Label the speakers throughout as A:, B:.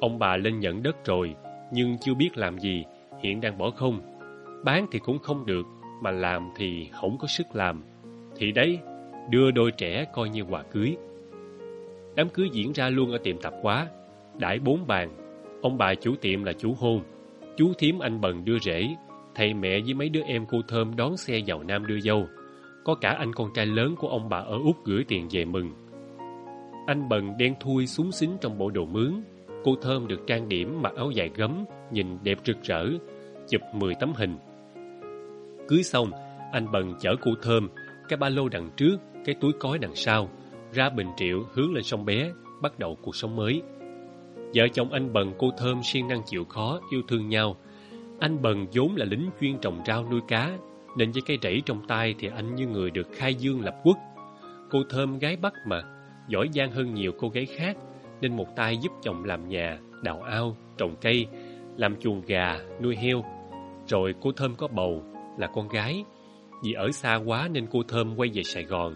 A: Ông bà lên nhận đất rồi, nhưng chưa biết làm gì, hiện đang bỏ không. Bán thì cũng không được, mà làm thì không có sức làm. Thì đấy, đưa đôi trẻ coi như quà cưới. Đám cưới diễn ra luôn ở tiệm tạp hóa, đãi bốn bàn. Ông bà chủ tiệm là chú hôn, chú thím anh bần đưa rễ thầy mẹ với mấy đứa em cô Thơm đón xe vào Nam đưa dâu. Có cả anh con trai lớn của ông bà ở Úc gửi tiền về mừng. Anh bần đen thui súng xính trong bộ đồ mướn. Cô Thơm được trang điểm mặc áo dài gấm, nhìn đẹp rực rỡ, chụp 10 tấm hình. Cưới xong, anh bần chở cô Thơm, cái ba lô đằng trước, cái túi cói đằng sau, ra Bình Triệu hướng lên sông Bé, bắt đầu cuộc sống mới. Vợ chồng anh Bần cô Thơm siêng năng chịu khó, yêu thương nhau. Anh Bần vốn là lính chuyên trồng rau nuôi cá, nên với cây rẫy trong tay thì anh như người được khai dương lập quốc. Cô Thơm gái Bắc mà, giỏi giang hơn nhiều cô gái khác, nên một tay giúp chồng làm nhà, đào ao, trồng cây, làm chuồng gà, nuôi heo. Rồi cô Thơm có bầu, là con gái. Vì ở xa quá nên cô Thơm quay về Sài Gòn,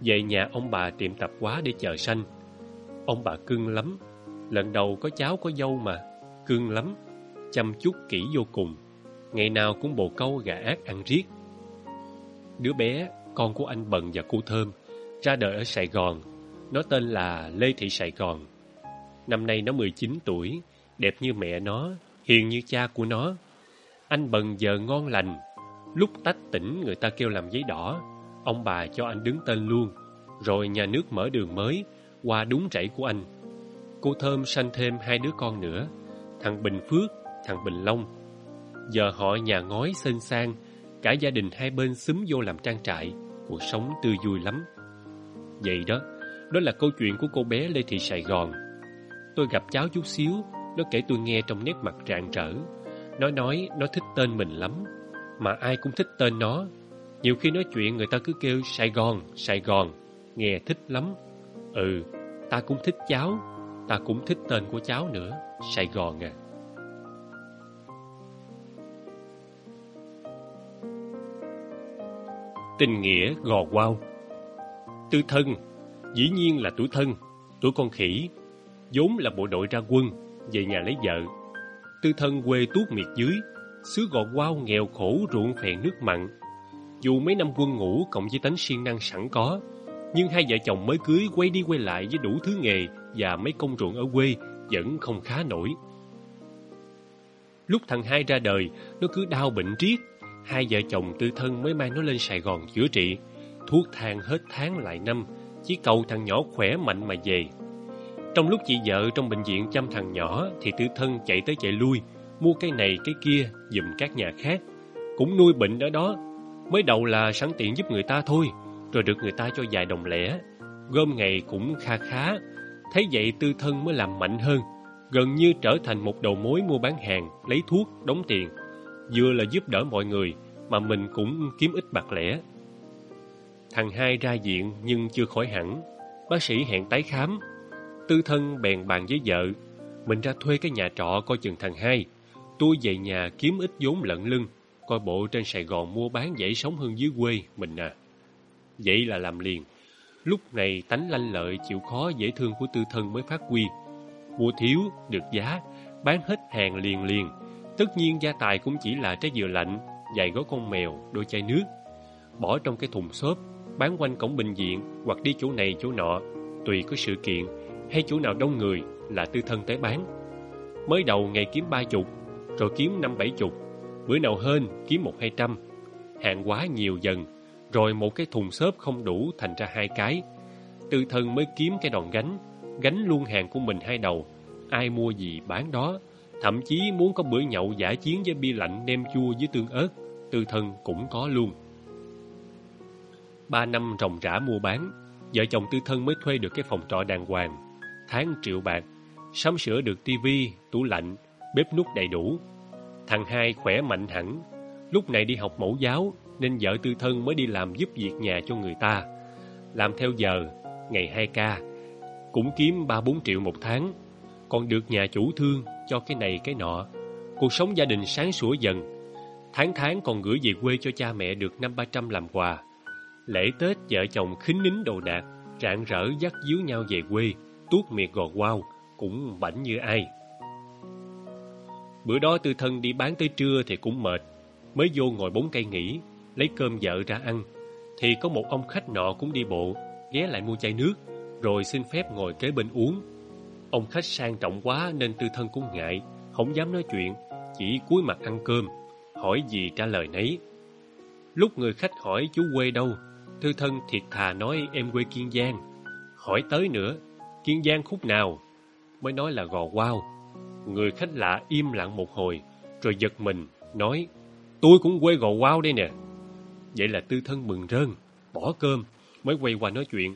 A: về nhà ông bà tiệm tạp quá để chờ sanh. Ông bà cưng lắm, lần đầu có cháu có dâu mà, cưng lắm, chăm chút kỹ vô cùng. Ngày nào cũng bồ câu gà ác ăn riết. Đứa bé, con của anh Bần và cô Thơm, ra đời ở Sài Gòn. Nó tên là Lê Thị Sài Gòn. Năm nay nó 19 tuổi, đẹp như mẹ nó, hiền như cha của nó. Anh Bần giờ ngon lành. Lúc tách tỉnh người ta kêu làm giấy đỏ, ông bà cho anh đứng tên luôn. Rồi nhà nước mở đường mới, qua đúng rẫy của anh. Cô Thơm sanh thêm hai đứa con nữa, thằng Bình Phước, thằng Bình Long. Giờ họ nhà ngói xinh sang, cả gia đình hai bên xúm vô làm trang trại, cuộc sống tươi vui lắm. Vậy đó, đó là câu chuyện của cô bé Lê Thị Sài Gòn. Tôi gặp cháu chút xíu, nó kể tôi nghe trong nét mặt rạng rỡ. Nó nói nó thích tên mình lắm, mà ai cũng thích tên nó. Nhiều khi nói chuyện người ta cứ kêu Sài Gòn, Sài Gòn, nghe thích lắm. Ừ, ta cũng thích cháu, ta cũng thích tên của cháu nữa, Sài Gòn à. Tình nghĩa gò quao Tư thân, dĩ nhiên là tuổi thân, tuổi con khỉ, vốn là bộ đội ra quân, về nhà lấy vợ. Tư thân quê tuốt miệt dưới, xứ gò quao nghèo khổ ruộng phèn nước mặn. Dù mấy năm quân ngủ cộng với tánh siêng năng sẵn có, nhưng hai vợ chồng mới cưới quay đi quay lại với đủ thứ nghề và mấy công ruộng ở quê vẫn không khá nổi. Lúc thằng hai ra đời, nó cứ đau bệnh riết. Hai vợ chồng tư thân mới mang nó lên Sài Gòn chữa trị. Thuốc thang hết tháng lại năm, chỉ cầu thằng nhỏ khỏe mạnh mà về. Trong lúc chị vợ trong bệnh viện chăm thằng nhỏ thì tư thân chạy tới chạy lui, mua cái này cái kia dùm các nhà khác. Cũng nuôi bệnh ở đó. Mới đầu là sẵn tiện giúp người ta thôi, rồi được người ta cho vài đồng lẻ. Gom ngày cũng kha khá, thấy vậy tư thân mới làm mạnh hơn, gần như trở thành một đầu mối mua bán hàng, lấy thuốc, đóng tiền. Vừa là giúp đỡ mọi người, mà mình cũng kiếm ít bạc lẻ. Thằng hai ra viện nhưng chưa khỏi hẳn, bác sĩ hẹn tái khám. Tư thân bèn bàn với vợ, mình ra thuê cái nhà trọ coi chừng thằng hai. Tôi về nhà kiếm ít vốn lận lưng, coi bộ trên Sài Gòn mua bán dễ sống hơn dưới quê mình à. Vậy là làm liền. Lúc này tánh lanh lợi chịu khó dễ thương của tư thân mới phát huy. Mua thiếu, được giá, bán hết hàng liền liền. Tất nhiên gia tài cũng chỉ là trái dừa lạnh, vài gói con mèo, đôi chai nước. Bỏ trong cái thùng xốp, bán quanh cổng bệnh viện hoặc đi chỗ này chỗ nọ, tùy có sự kiện hay chỗ nào đông người là tư thân tới bán. Mới đầu ngày kiếm ba chục, rồi kiếm năm bảy chục, bữa nào hơn kiếm một hai trăm. Hàng quá nhiều dần, rồi một cái thùng xốp không đủ thành ra hai cái. Tư thân mới kiếm cái đòn gánh, gánh luôn hàng của mình hai đầu. Ai mua gì bán đó, thậm chí muốn có bữa nhậu giả chiến với bia lạnh nem chua với tương ớt, tư thân cũng có luôn. Ba năm ròng rã mua bán, vợ chồng tư thân mới thuê được cái phòng trọ đàng hoàng. Tháng triệu bạc, sắm sửa được tivi, tủ lạnh, bếp nút đầy đủ. Thằng hai khỏe mạnh hẳn, lúc này đi học mẫu giáo nên vợ tư thân mới đi làm giúp việc nhà cho người ta. Làm theo giờ, ngày hai ca, cũng kiếm ba bốn triệu một tháng, còn được nhà chủ thương cho cái này cái nọ. Cuộc sống gia đình sáng sủa dần, tháng tháng còn gửi về quê cho cha mẹ được năm ba trăm làm quà. Lễ Tết vợ chồng khính nín đồ đạc, rạng rỡ dắt díu nhau về quê, tuốt miệt gò quao, cũng bảnh như ai. Bữa đó tư thân đi bán tới trưa thì cũng mệt, mới vô ngồi bốn cây nghỉ, lấy cơm vợ ra ăn. Thì có một ông khách nọ cũng đi bộ, ghé lại mua chai nước, rồi xin phép ngồi kế bên uống. Ông khách sang trọng quá nên tư thân cũng ngại, không dám nói chuyện, chỉ cúi mặt ăn cơm, hỏi gì trả lời nấy. Lúc người khách hỏi chú quê đâu, tư thân thiệt thà nói em quê Kiên Giang. Hỏi tới nữa, Kiên Giang khúc nào? Mới nói là gò quao. Người khách lạ im lặng một hồi, rồi giật mình, nói Tôi cũng quê gò quao đây nè. Vậy là tư thân mừng rơn, bỏ cơm, mới quay qua nói chuyện.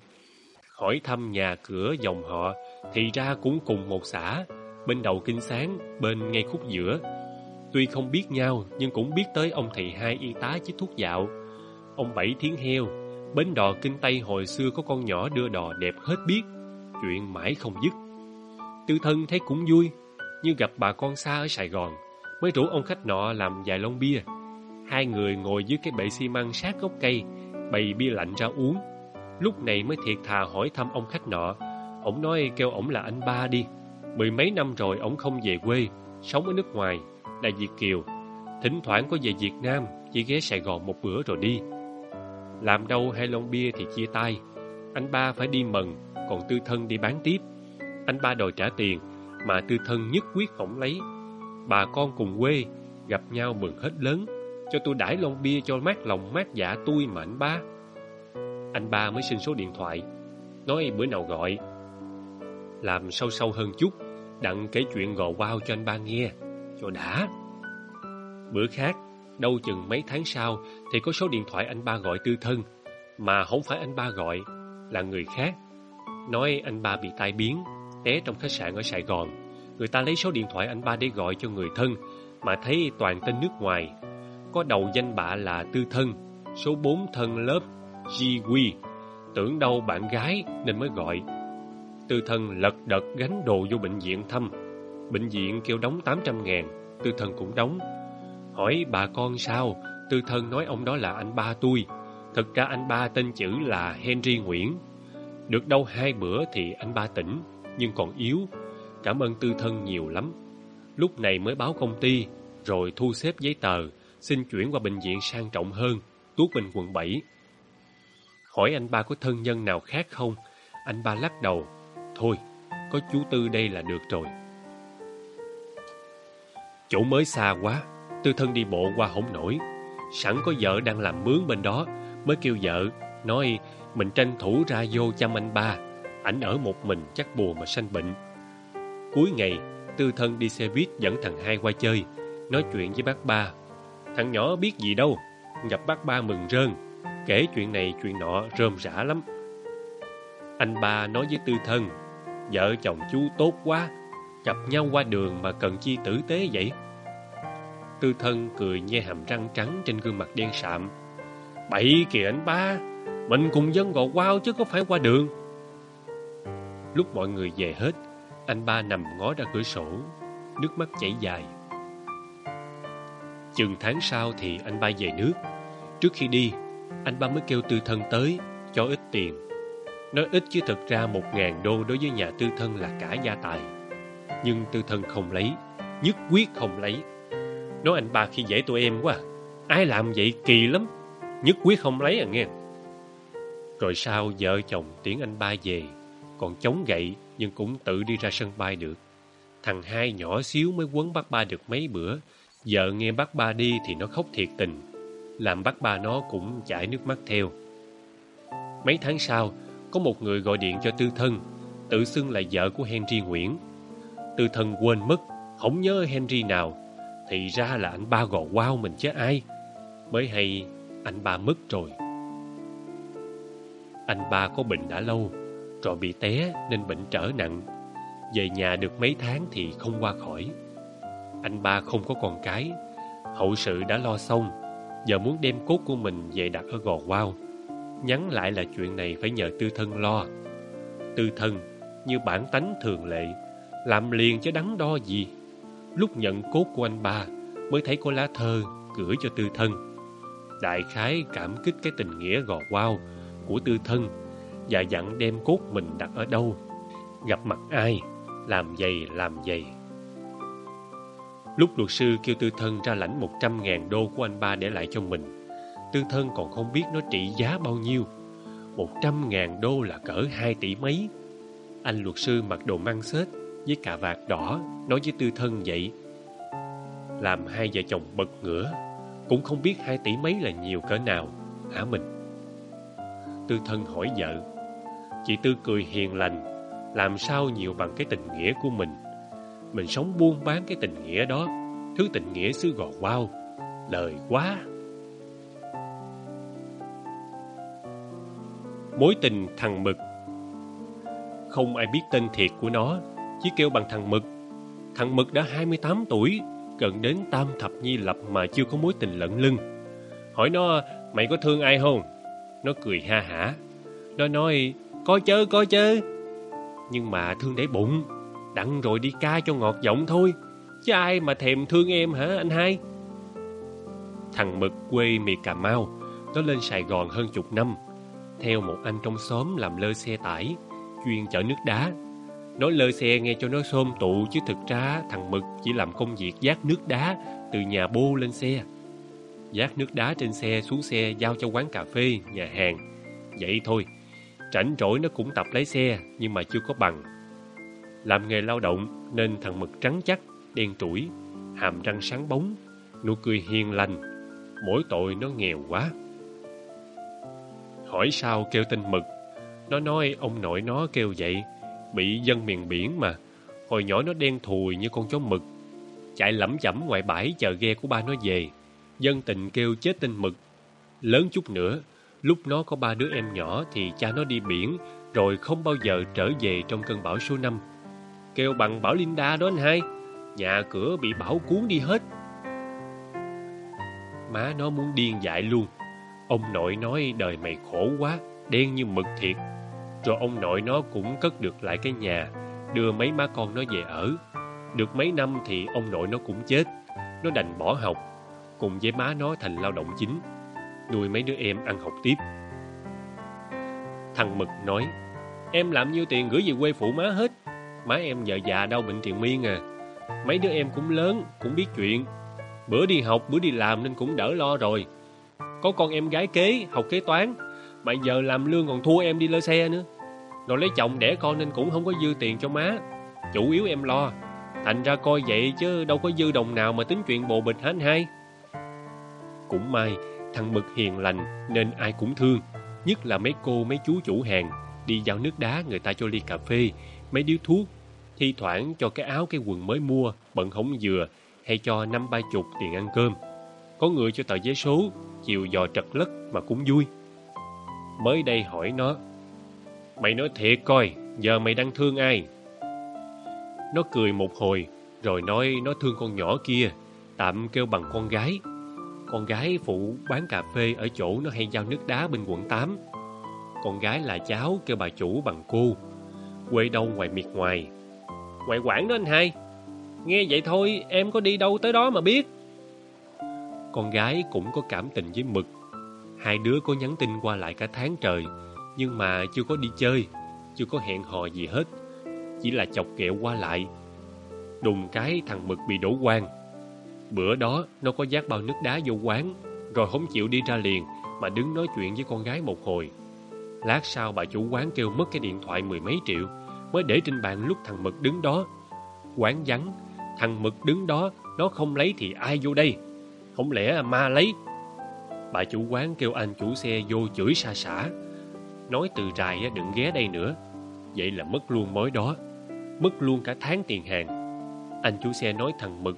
A: Hỏi thăm nhà cửa dòng họ, thì ra cũng cùng một xã, bên đầu kinh sáng, bên ngay khúc giữa. Tuy không biết nhau, nhưng cũng biết tới ông thầy hai y tá chích thuốc dạo. Ông Bảy Thiến Heo, bến đò kinh Tây hồi xưa có con nhỏ đưa đò đẹp hết biết, chuyện mãi không dứt. Tư thân thấy cũng vui, như gặp bà con xa ở Sài Gòn, mới rủ ông khách nọ làm vài lon bia. Hai người ngồi dưới cái bệ xi măng sát gốc cây, bày bia lạnh ra uống. Lúc này mới thiệt thà hỏi thăm ông khách nọ. Ông nói kêu ổng là anh ba đi. Mười mấy năm rồi ổng không về quê, sống ở nước ngoài, là Việt Kiều. Thỉnh thoảng có về Việt Nam, chỉ ghé Sài Gòn một bữa rồi đi. Làm đâu hai lon bia thì chia tay. Anh ba phải đi mần, còn tư thân đi bán tiếp. Anh ba đòi trả tiền, mà tư thân nhất quyết không lấy. Bà con cùng quê, gặp nhau mừng hết lớn, cho tôi đãi lon bia cho mát lòng mát dạ tôi mà anh ba. Anh ba mới xin số điện thoại, nói bữa nào gọi. Làm sâu sâu hơn chút, đặng kể chuyện gò wow cho anh ba nghe, cho đã. Bữa khác, đâu chừng mấy tháng sau thì có số điện thoại anh ba gọi tư thân, mà không phải anh ba gọi, là người khác. Nói anh ba bị tai biến, té trong khách sạn ở Sài Gòn. Người ta lấy số điện thoại anh ba để gọi cho người thân, mà thấy toàn tên nước ngoài. Có đầu danh bạ là Tư Thân, số 4 thân lớp GW. Tưởng đâu bạn gái nên mới gọi. Tư Thân lật đật gánh đồ vô bệnh viện thăm. Bệnh viện kêu đóng 800 ngàn, Tư Thân cũng đóng. Hỏi bà con sao, Tư Thân nói ông đó là anh ba tôi. Thực ra anh ba tên chữ là Henry Nguyễn. Được đâu hai bữa thì anh ba tỉnh, nhưng còn yếu. Cảm ơn tư thân nhiều lắm. Lúc này mới báo công ty, rồi thu xếp giấy tờ, xin chuyển qua bệnh viện sang trọng hơn, Tuốt Bình quận 7. Hỏi anh ba có thân nhân nào khác không? Anh ba lắc đầu. Thôi, có chú Tư đây là được rồi. Chỗ mới xa quá, tư thân đi bộ qua không nổi. Sẵn có vợ đang làm mướn bên đó, mới kêu vợ, nói mình tranh thủ ra vô chăm anh ba. Ảnh ở một mình chắc buồn mà sanh bệnh. Cuối ngày, Tư thân đi xe buýt dẫn thằng hai qua chơi, Nói chuyện với bác ba. Thằng nhỏ biết gì đâu, Gặp bác ba mừng rơn. Kể chuyện này chuyện nọ rơm rã lắm. Anh ba nói với tư thân, Vợ chồng chú tốt quá Gặp nhau qua đường mà cần chi tử tế vậy? Tư thân cười nhe hàm răng trắng trên gương mặt đen sạm, Bậy kìa anh ba mình cùng dân gò quao chứ có phải qua đường Lúc mọi người về hết, anh ba nằm ngó ra cửa sổ, nước mắt chảy dài. Chừng tháng sau thì anh ba về nước. Trước khi đi, anh ba mới kêu tư thân tới, cho ít tiền. Nói ít chứ thật ra một ngàn đô đối với nhà tư thân là cả gia tài. Nhưng tư thân không lấy, nhất quyết không lấy. Nói anh ba khi dễ tụi em quá, ai làm vậy kỳ lắm, nhất quyết không lấy à nghe. Rồi sau vợ chồng Tiến anh ba về còn chống gậy nhưng cũng tự đi ra sân bay được. Thằng hai nhỏ xíu mới quấn bác ba được mấy bữa. Vợ nghe bác ba đi thì nó khóc thiệt tình. Làm bác ba nó cũng chảy nước mắt theo. Mấy tháng sau, có một người gọi điện cho tư thân, tự xưng là vợ của Henry Nguyễn. Tư thân quên mất, không nhớ Henry nào. Thì ra là anh ba gò wow mình chứ ai. Mới hay anh ba mất rồi. Anh ba có bệnh đã lâu, rồi bị té nên bệnh trở nặng. Về nhà được mấy tháng thì không qua khỏi. Anh ba không có con cái, hậu sự đã lo xong, giờ muốn đem cốt của mình về đặt ở gò quao. Nhắn lại là chuyện này phải nhờ tư thân lo. Tư thân, như bản tánh thường lệ, làm liền chứ đắn đo gì. Lúc nhận cốt của anh ba, mới thấy có lá thơ gửi cho tư thân. Đại khái cảm kích cái tình nghĩa gò quao của tư thân và dặn đem cốt mình đặt ở đâu, gặp mặt ai, làm giày làm giày. Lúc luật sư kêu tư thân ra lãnh 100 ngàn đô của anh ba để lại cho mình, tư thân còn không biết nó trị giá bao nhiêu. 100 ngàn đô là cỡ 2 tỷ mấy. Anh luật sư mặc đồ măng xết với cà vạt đỏ nói với tư thân vậy. Làm hai vợ chồng bật ngửa, cũng không biết 2 tỷ mấy là nhiều cỡ nào, hả mình? Tư thân hỏi vợ. Chị Tư cười hiền lành, làm sao nhiều bằng cái tình nghĩa của mình. Mình sống buôn bán cái tình nghĩa đó, thứ tình nghĩa xứ gò quao, lời quá. Mối tình thằng Mực Không ai biết tên thiệt của nó, chỉ kêu bằng thằng Mực. Thằng Mực đã 28 tuổi, gần đến tam thập nhi lập mà chưa có mối tình lận lưng. Hỏi nó, mày có thương ai không? Nó cười ha hả. Nó nói, có chớ, có chớ. Nhưng mà thương để bụng, đặng rồi đi ca cho ngọt giọng thôi. Chứ ai mà thèm thương em hả anh hai? Thằng Mực quê miệt Cà Mau, nó lên Sài Gòn hơn chục năm, theo một anh trong xóm làm lơ xe tải, chuyên chở nước đá. Nói lơ xe nghe cho nó xôm tụ chứ thực ra thằng Mực chỉ làm công việc giác nước đá từ nhà bô lên xe. Giác nước đá trên xe xuống xe giao cho quán cà phê, nhà hàng. Vậy thôi, rảnh rỗi nó cũng tập lái xe nhưng mà chưa có bằng. Làm nghề lao động nên thằng Mực trắng chắc, đen tuổi, hàm răng sáng bóng, nụ cười hiền lành. Mỗi tội nó nghèo quá. Hỏi sao kêu tên Mực Nó nói ông nội nó kêu vậy Bị dân miền biển mà Hồi nhỏ nó đen thùi như con chó mực Chạy lẩm chẩm ngoài bãi chờ ghe của ba nó về Dân tình kêu chết tinh Mực Lớn chút nữa Lúc nó có ba đứa em nhỏ Thì cha nó đi biển Rồi không bao giờ trở về trong cơn bão số 5 Kêu bằng bão Linda đó anh hai Nhà cửa bị bão cuốn đi hết Má nó muốn điên dại luôn Ông nội nói đời mày khổ quá, đen như mực thiệt. Rồi ông nội nó cũng cất được lại cái nhà, đưa mấy má con nó về ở. Được mấy năm thì ông nội nó cũng chết. Nó đành bỏ học, cùng với má nó thành lao động chính. Nuôi mấy đứa em ăn học tiếp. Thằng Mực nói, em làm nhiêu tiền gửi về quê phụ má hết. Má em vợ già đau bệnh triền miên à. Mấy đứa em cũng lớn, cũng biết chuyện. Bữa đi học, bữa đi làm nên cũng đỡ lo rồi. Có con em gái kế, học kế toán Mà giờ làm lương còn thua em đi lơ xe nữa Rồi lấy chồng đẻ con nên cũng không có dư tiền cho má Chủ yếu em lo Thành ra coi vậy chứ đâu có dư đồng nào mà tính chuyện bồ bịch hánh hai cũng may Thằng Mực hiền lành nên ai cũng thương Nhất là mấy cô mấy chú chủ hàng Đi giao nước đá người ta cho ly cà phê Mấy điếu thuốc Thi thoảng cho cái áo cái quần mới mua Bận hổng dừa Hay cho năm ba chục tiền ăn cơm Có người cho tờ giấy số chiều dò trật lất mà cũng vui. Mới đây hỏi nó, Mày nói thiệt coi, giờ mày đang thương ai? Nó cười một hồi, rồi nói nó thương con nhỏ kia, tạm kêu bằng con gái. Con gái phụ bán cà phê ở chỗ nó hay giao nước đá bên quận 8. Con gái là cháu kêu bà chủ bằng cô. Quê đâu ngoài miệt ngoài. Ngoài quảng đó anh hai. Nghe vậy thôi, em có đi đâu tới đó mà biết. Con gái cũng có cảm tình với Mực. Hai đứa có nhắn tin qua lại cả tháng trời, nhưng mà chưa có đi chơi, chưa có hẹn hò gì hết. Chỉ là chọc kẹo qua lại. Đùng cái thằng Mực bị đổ quan. Bữa đó nó có giác bao nước đá vô quán, rồi không chịu đi ra liền mà đứng nói chuyện với con gái một hồi. Lát sau bà chủ quán kêu mất cái điện thoại mười mấy triệu mới để trên bàn lúc thằng Mực đứng đó. Quán vắng, thằng Mực đứng đó, nó không lấy thì ai vô đây? Không lẽ ma lấy Bà chủ quán kêu anh chủ xe vô chửi xa xả Nói từ rài đừng ghé đây nữa Vậy là mất luôn mối đó Mất luôn cả tháng tiền hàng Anh chủ xe nói thằng Mực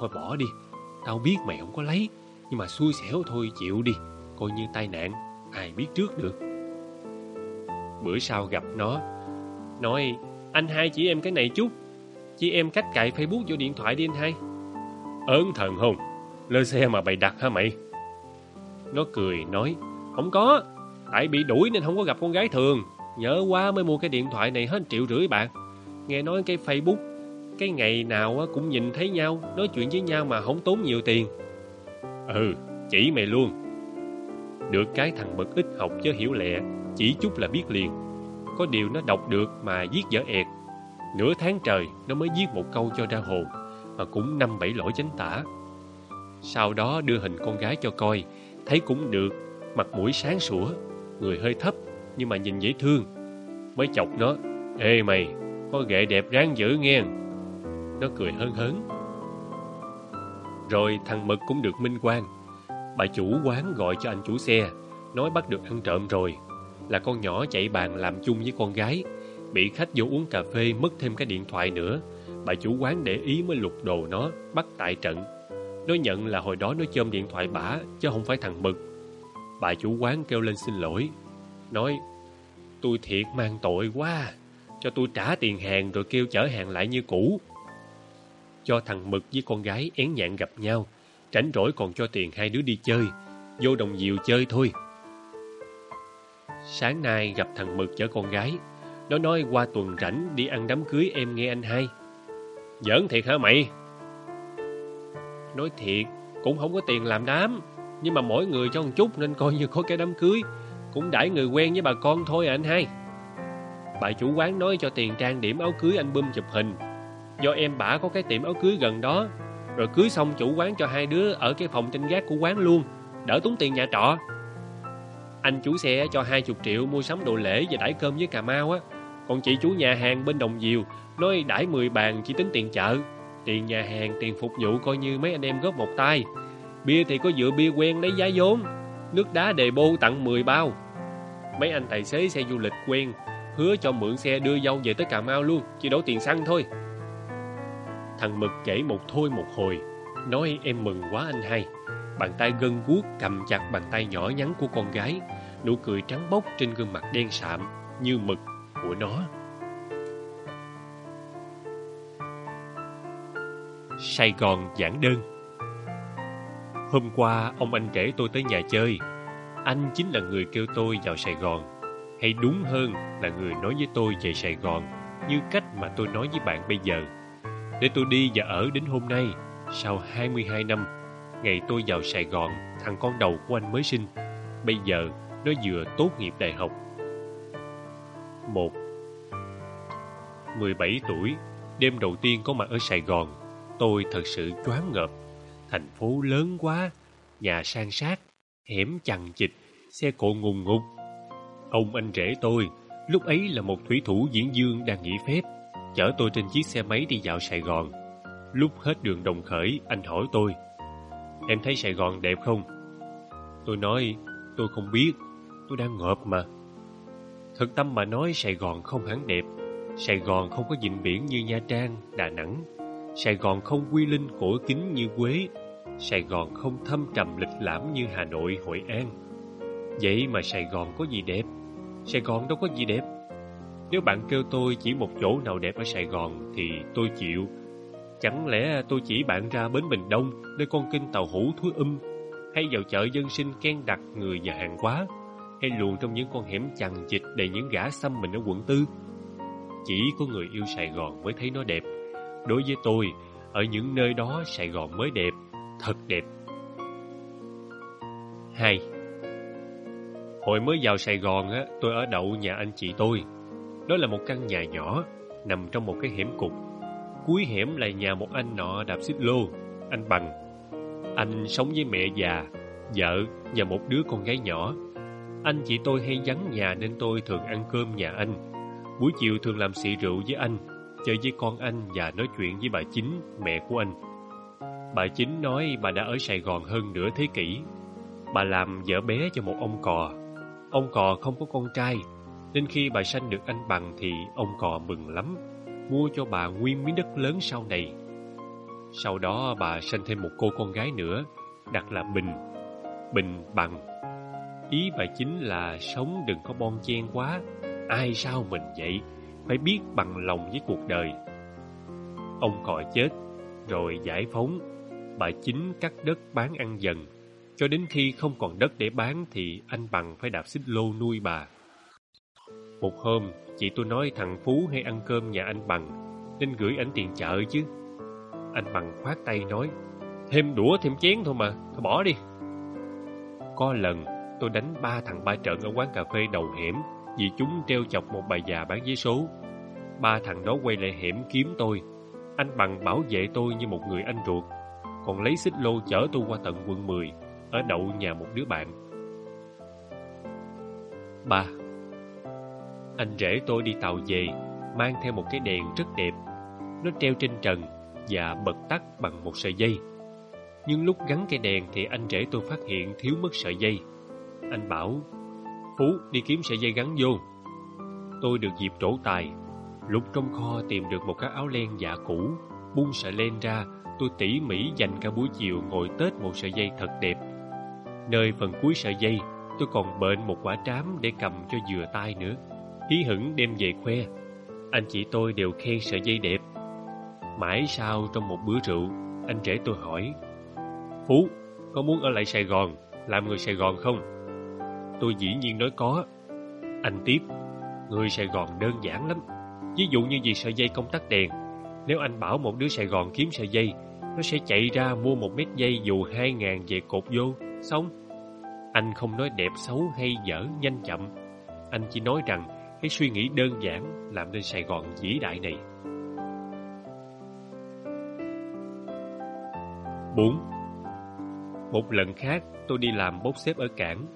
A: Thôi bỏ đi Tao biết mày không có lấy Nhưng mà xui xẻo thôi chịu đi Coi như tai nạn Ai biết trước được Bữa sau gặp nó Nói Anh hai chỉ em cái này chút Chỉ em cách cài Facebook vô điện thoại đi anh hai Ớn thần hùng Lơ xe mà bày đặt hả mày? Nó cười nói, không có, tại bị đuổi nên không có gặp con gái thường. Nhớ quá mới mua cái điện thoại này hết triệu rưỡi bạc. Nghe nói cái Facebook, cái ngày nào cũng nhìn thấy nhau, nói chuyện với nhau mà không tốn nhiều tiền. Ừ, chỉ mày luôn. Được cái thằng bậc ít học chứ hiểu lẹ, chỉ chút là biết liền. Có điều nó đọc được mà viết dở ẹt. Nửa tháng trời nó mới viết một câu cho ra hồn mà cũng năm bảy lỗi chánh tả. Sau đó đưa hình con gái cho coi, thấy cũng được, mặt mũi sáng sủa, người hơi thấp nhưng mà nhìn dễ thương. Mới chọc nó, ê mày, có ghệ đẹp ráng dữ nghe. Nó cười hớn hớn. Rồi thằng Mực cũng được minh quan. Bà chủ quán gọi cho anh chủ xe, nói bắt được ăn trộm rồi. Là con nhỏ chạy bàn làm chung với con gái, bị khách vô uống cà phê mất thêm cái điện thoại nữa. Bà chủ quán để ý mới lục đồ nó, bắt tại trận. Nó nhận là hồi đó nó chôm điện thoại bả, chứ không phải thằng Mực. Bà chủ quán kêu lên xin lỗi, nói tôi thiệt mang tội quá, cho tôi trả tiền hàng rồi kêu chở hàng lại như cũ. Cho thằng Mực với con gái én nhạn gặp nhau, tránh rỗi còn cho tiền hai đứa đi chơi, vô đồng diều chơi thôi. Sáng nay gặp thằng Mực chở con gái, nó nói qua tuần rảnh đi ăn đám cưới em nghe anh hai. Giỡn thiệt hả mày? Nói thiệt, cũng không có tiền làm đám, nhưng mà mỗi người cho một chút nên coi như có cái đám cưới, cũng đãi người quen với bà con thôi à anh hai. Bà chủ quán nói cho tiền trang điểm áo cưới anh bum chụp hình, do em bả có cái tiệm áo cưới gần đó, rồi cưới xong chủ quán cho hai đứa ở cái phòng trên gác của quán luôn, đỡ tốn tiền nhà trọ. Anh chủ xe cho 20 triệu mua sắm đồ lễ và đãi cơm với Cà Mau á. Còn chị chủ nhà hàng bên Đồng Diều nói đãi 10 bàn chỉ tính tiền chợ. Tiền nhà hàng, tiền phục vụ coi như mấy anh em góp một tay. Bia thì có dựa bia quen lấy giá vốn. Nước đá đề bô tặng 10 bao. Mấy anh tài xế xe du lịch quen hứa cho mượn xe đưa dâu về tới Cà Mau luôn, chỉ đổ tiền xăng thôi. Thằng Mực kể một thôi một hồi, nói em mừng quá anh hai. Bàn tay gân guốc cầm chặt bàn tay nhỏ nhắn của con gái, nụ cười trắng bóc trên gương mặt đen sạm như mực của nó. Sài Gòn giảng đơn Hôm qua ông anh rể tôi tới nhà chơi Anh chính là người kêu tôi vào Sài Gòn Hay đúng hơn là người nói với tôi về Sài Gòn Như cách mà tôi nói với bạn bây giờ để tôi đi và ở đến hôm nay, Sau 22 năm, Ngày tôi vào Sài Gòn, Thằng con đầu của anh mới sinh. Bây giờ, nó vừa tốt nghiệp đại học. Một. 17 tuổi, Đêm đầu tiên có mặt ở Sài Gòn, Tôi thật sự choáng ngợp. Thành phố lớn quá, Nhà sang sát, Hẻm chằng chịt, Xe cộ ngùng ngục. Ông anh rể tôi, Lúc ấy là một thủy thủ diễn dương đang nghỉ phép. Chở tôi trên chiếc xe máy đi dạo Sài Gòn. Lúc hết đường đồng khởi Anh hỏi tôi Em thấy Sài Gòn đẹp không? Tôi nói Tôi không biết Tôi đang ngợp mà. Thực tâm mà nói Sài Gòn không hẳn đẹp. Sài Gòn không có vịnh biển như Nha Trang, Đà Nẵng. Sài Gòn không quy linh cổ kính như Quế Sài Gòn không thâm trầm lịch lãm như Hà Nội, Hội An. Vậy mà Sài Gòn có gì đẹp? Sài Gòn đâu có gì đẹp. Nếu bạn kêu tôi chỉ một chỗ nào đẹp ở Sài Gòn Thì tôi chịu Chẳng lẽ tôi chỉ bạn ra bến Bình Đông Nơi con kinh tàu hủ thúi um Hay vào chợ dân sinh ken đặt người và hàng quá Hay luồn trong những con hẻm chằng chịt Đầy những gã xăm mình ở quận tư Chỉ có người yêu Sài Gòn mới thấy nó đẹp Đối với tôi Ở những nơi đó Sài Gòn mới đẹp Thật đẹp 2. Hồi mới vào Sài Gòn á, tôi ở đậu nhà anh chị tôi. Đó là một căn nhà nhỏ, nằm trong một cái hẻm cục. Cuối hẻm là nhà một anh nọ đạp xích lô, anh Bằng. Anh sống với mẹ già, vợ và một đứa con gái nhỏ. Anh chị tôi hay vắng nhà nên tôi thường ăn cơm nhà anh. Buổi chiều thường làm xị rượu với anh, chơi với con anh và nói chuyện với bà Chính, mẹ của anh. Bà Chính nói bà đã ở Sài Gòn hơn nửa thế kỷ. Bà làm vợ bé cho một ông cò. Ông cò không có con trai, nên khi bà sanh được anh Bằng thì ông cò mừng lắm, mua cho bà nguyên miếng đất lớn sau này. Sau đó bà sanh thêm một cô con gái nữa, đặt là Bình. Bình Bằng. Ý bà chính là sống đừng có bon chen quá, ai sao mình vậy, phải biết bằng lòng với cuộc đời. Ông cò chết, rồi giải phóng, bà chính cắt đất bán ăn dần. Cho đến khi không còn đất để bán thì anh Bằng phải đạp xích lô nuôi bà. Một hôm, chị tôi nói thằng Phú hay ăn cơm nhà anh Bằng, nên gửi ảnh tiền chợ chứ. Anh Bằng khoát tay nói, thêm đũa thêm chén thôi mà, thôi bỏ đi. Có lần, tôi đánh ba thằng ba trận ở quán cà phê đầu hẻm vì chúng treo chọc một bà già bán giấy số. Ba thằng đó quay lại hẻm kiếm tôi. anh bằng bảo vệ tôi như một người anh ruột, còn lấy xích lô chở tôi qua tận quận 10, ở đậu nhà một đứa bạn. Ba anh rể tôi đi tàu về, mang theo một cái đèn rất đẹp. Nó treo trên trần và bật tắt bằng một sợi dây. Nhưng lúc gắn cây đèn thì anh rể tôi phát hiện thiếu mất sợi dây. Anh bảo, Phú đi kiếm sợi dây gắn vô. Tôi được dịp trổ tài, lục trong kho tìm được một cái áo len dạ cũ, buông sợi len ra, tôi tỉ mỉ dành cả buổi chiều ngồi tết một sợi dây thật đẹp. Nơi phần cuối sợi dây, tôi còn bệnh một quả trám để cầm cho vừa tay nữa. Hí hửng đem về khoe. Anh chị tôi đều khen sợi dây đẹp. Mãi sau trong một bữa rượu, anh rể tôi hỏi Phú, có muốn ở lại Sài Gòn, làm người Sài Gòn không? Tôi dĩ nhiên nói có. Anh tiếp, người Sài Gòn đơn giản lắm. Ví dụ như vì sợi dây công tắc đèn. Nếu anh bảo một đứa Sài Gòn kiếm sợi dây, nó sẽ chạy ra mua một mét dây dù hai ngàn về cột vô, xong. Anh không nói đẹp, xấu hay dở, nhanh chậm. Anh chỉ nói rằng cái suy nghĩ đơn giản làm nên Sài Gòn vĩ đại này. 4. Một lần khác, tôi đi làm bốc xếp ở cảng.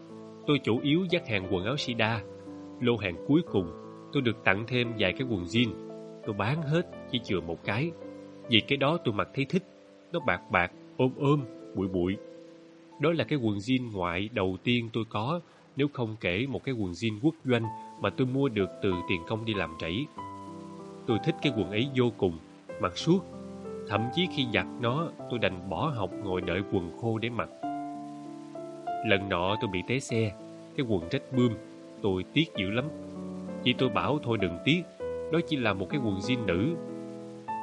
A: Tôi chủ yếu dắt hàng quần áo Sida. Lô hàng cuối cùng, tôi được tặng thêm vài cái quần jean. Tôi bán hết, chỉ chừa một cái. Vì cái đó tôi mặc thấy thích. Nó bạc bạc, ôm ôm, bụi bụi. Đó là cái quần jean ngoại đầu tiên tôi có, nếu không kể một cái quần jean quốc doanh mà tôi mua được từ tiền công đi làm rẫy. Tôi thích cái quần ấy vô cùng, mặc suốt Thậm chí khi giặt nó, tôi đành bỏ học ngồi đợi quần khô để mặc. Lần nọ tôi bị té xe, cái quần rách bươm, tôi tiếc dữ lắm. Chị tôi bảo thôi đừng tiếc, đó chỉ là một cái quần jean nữ.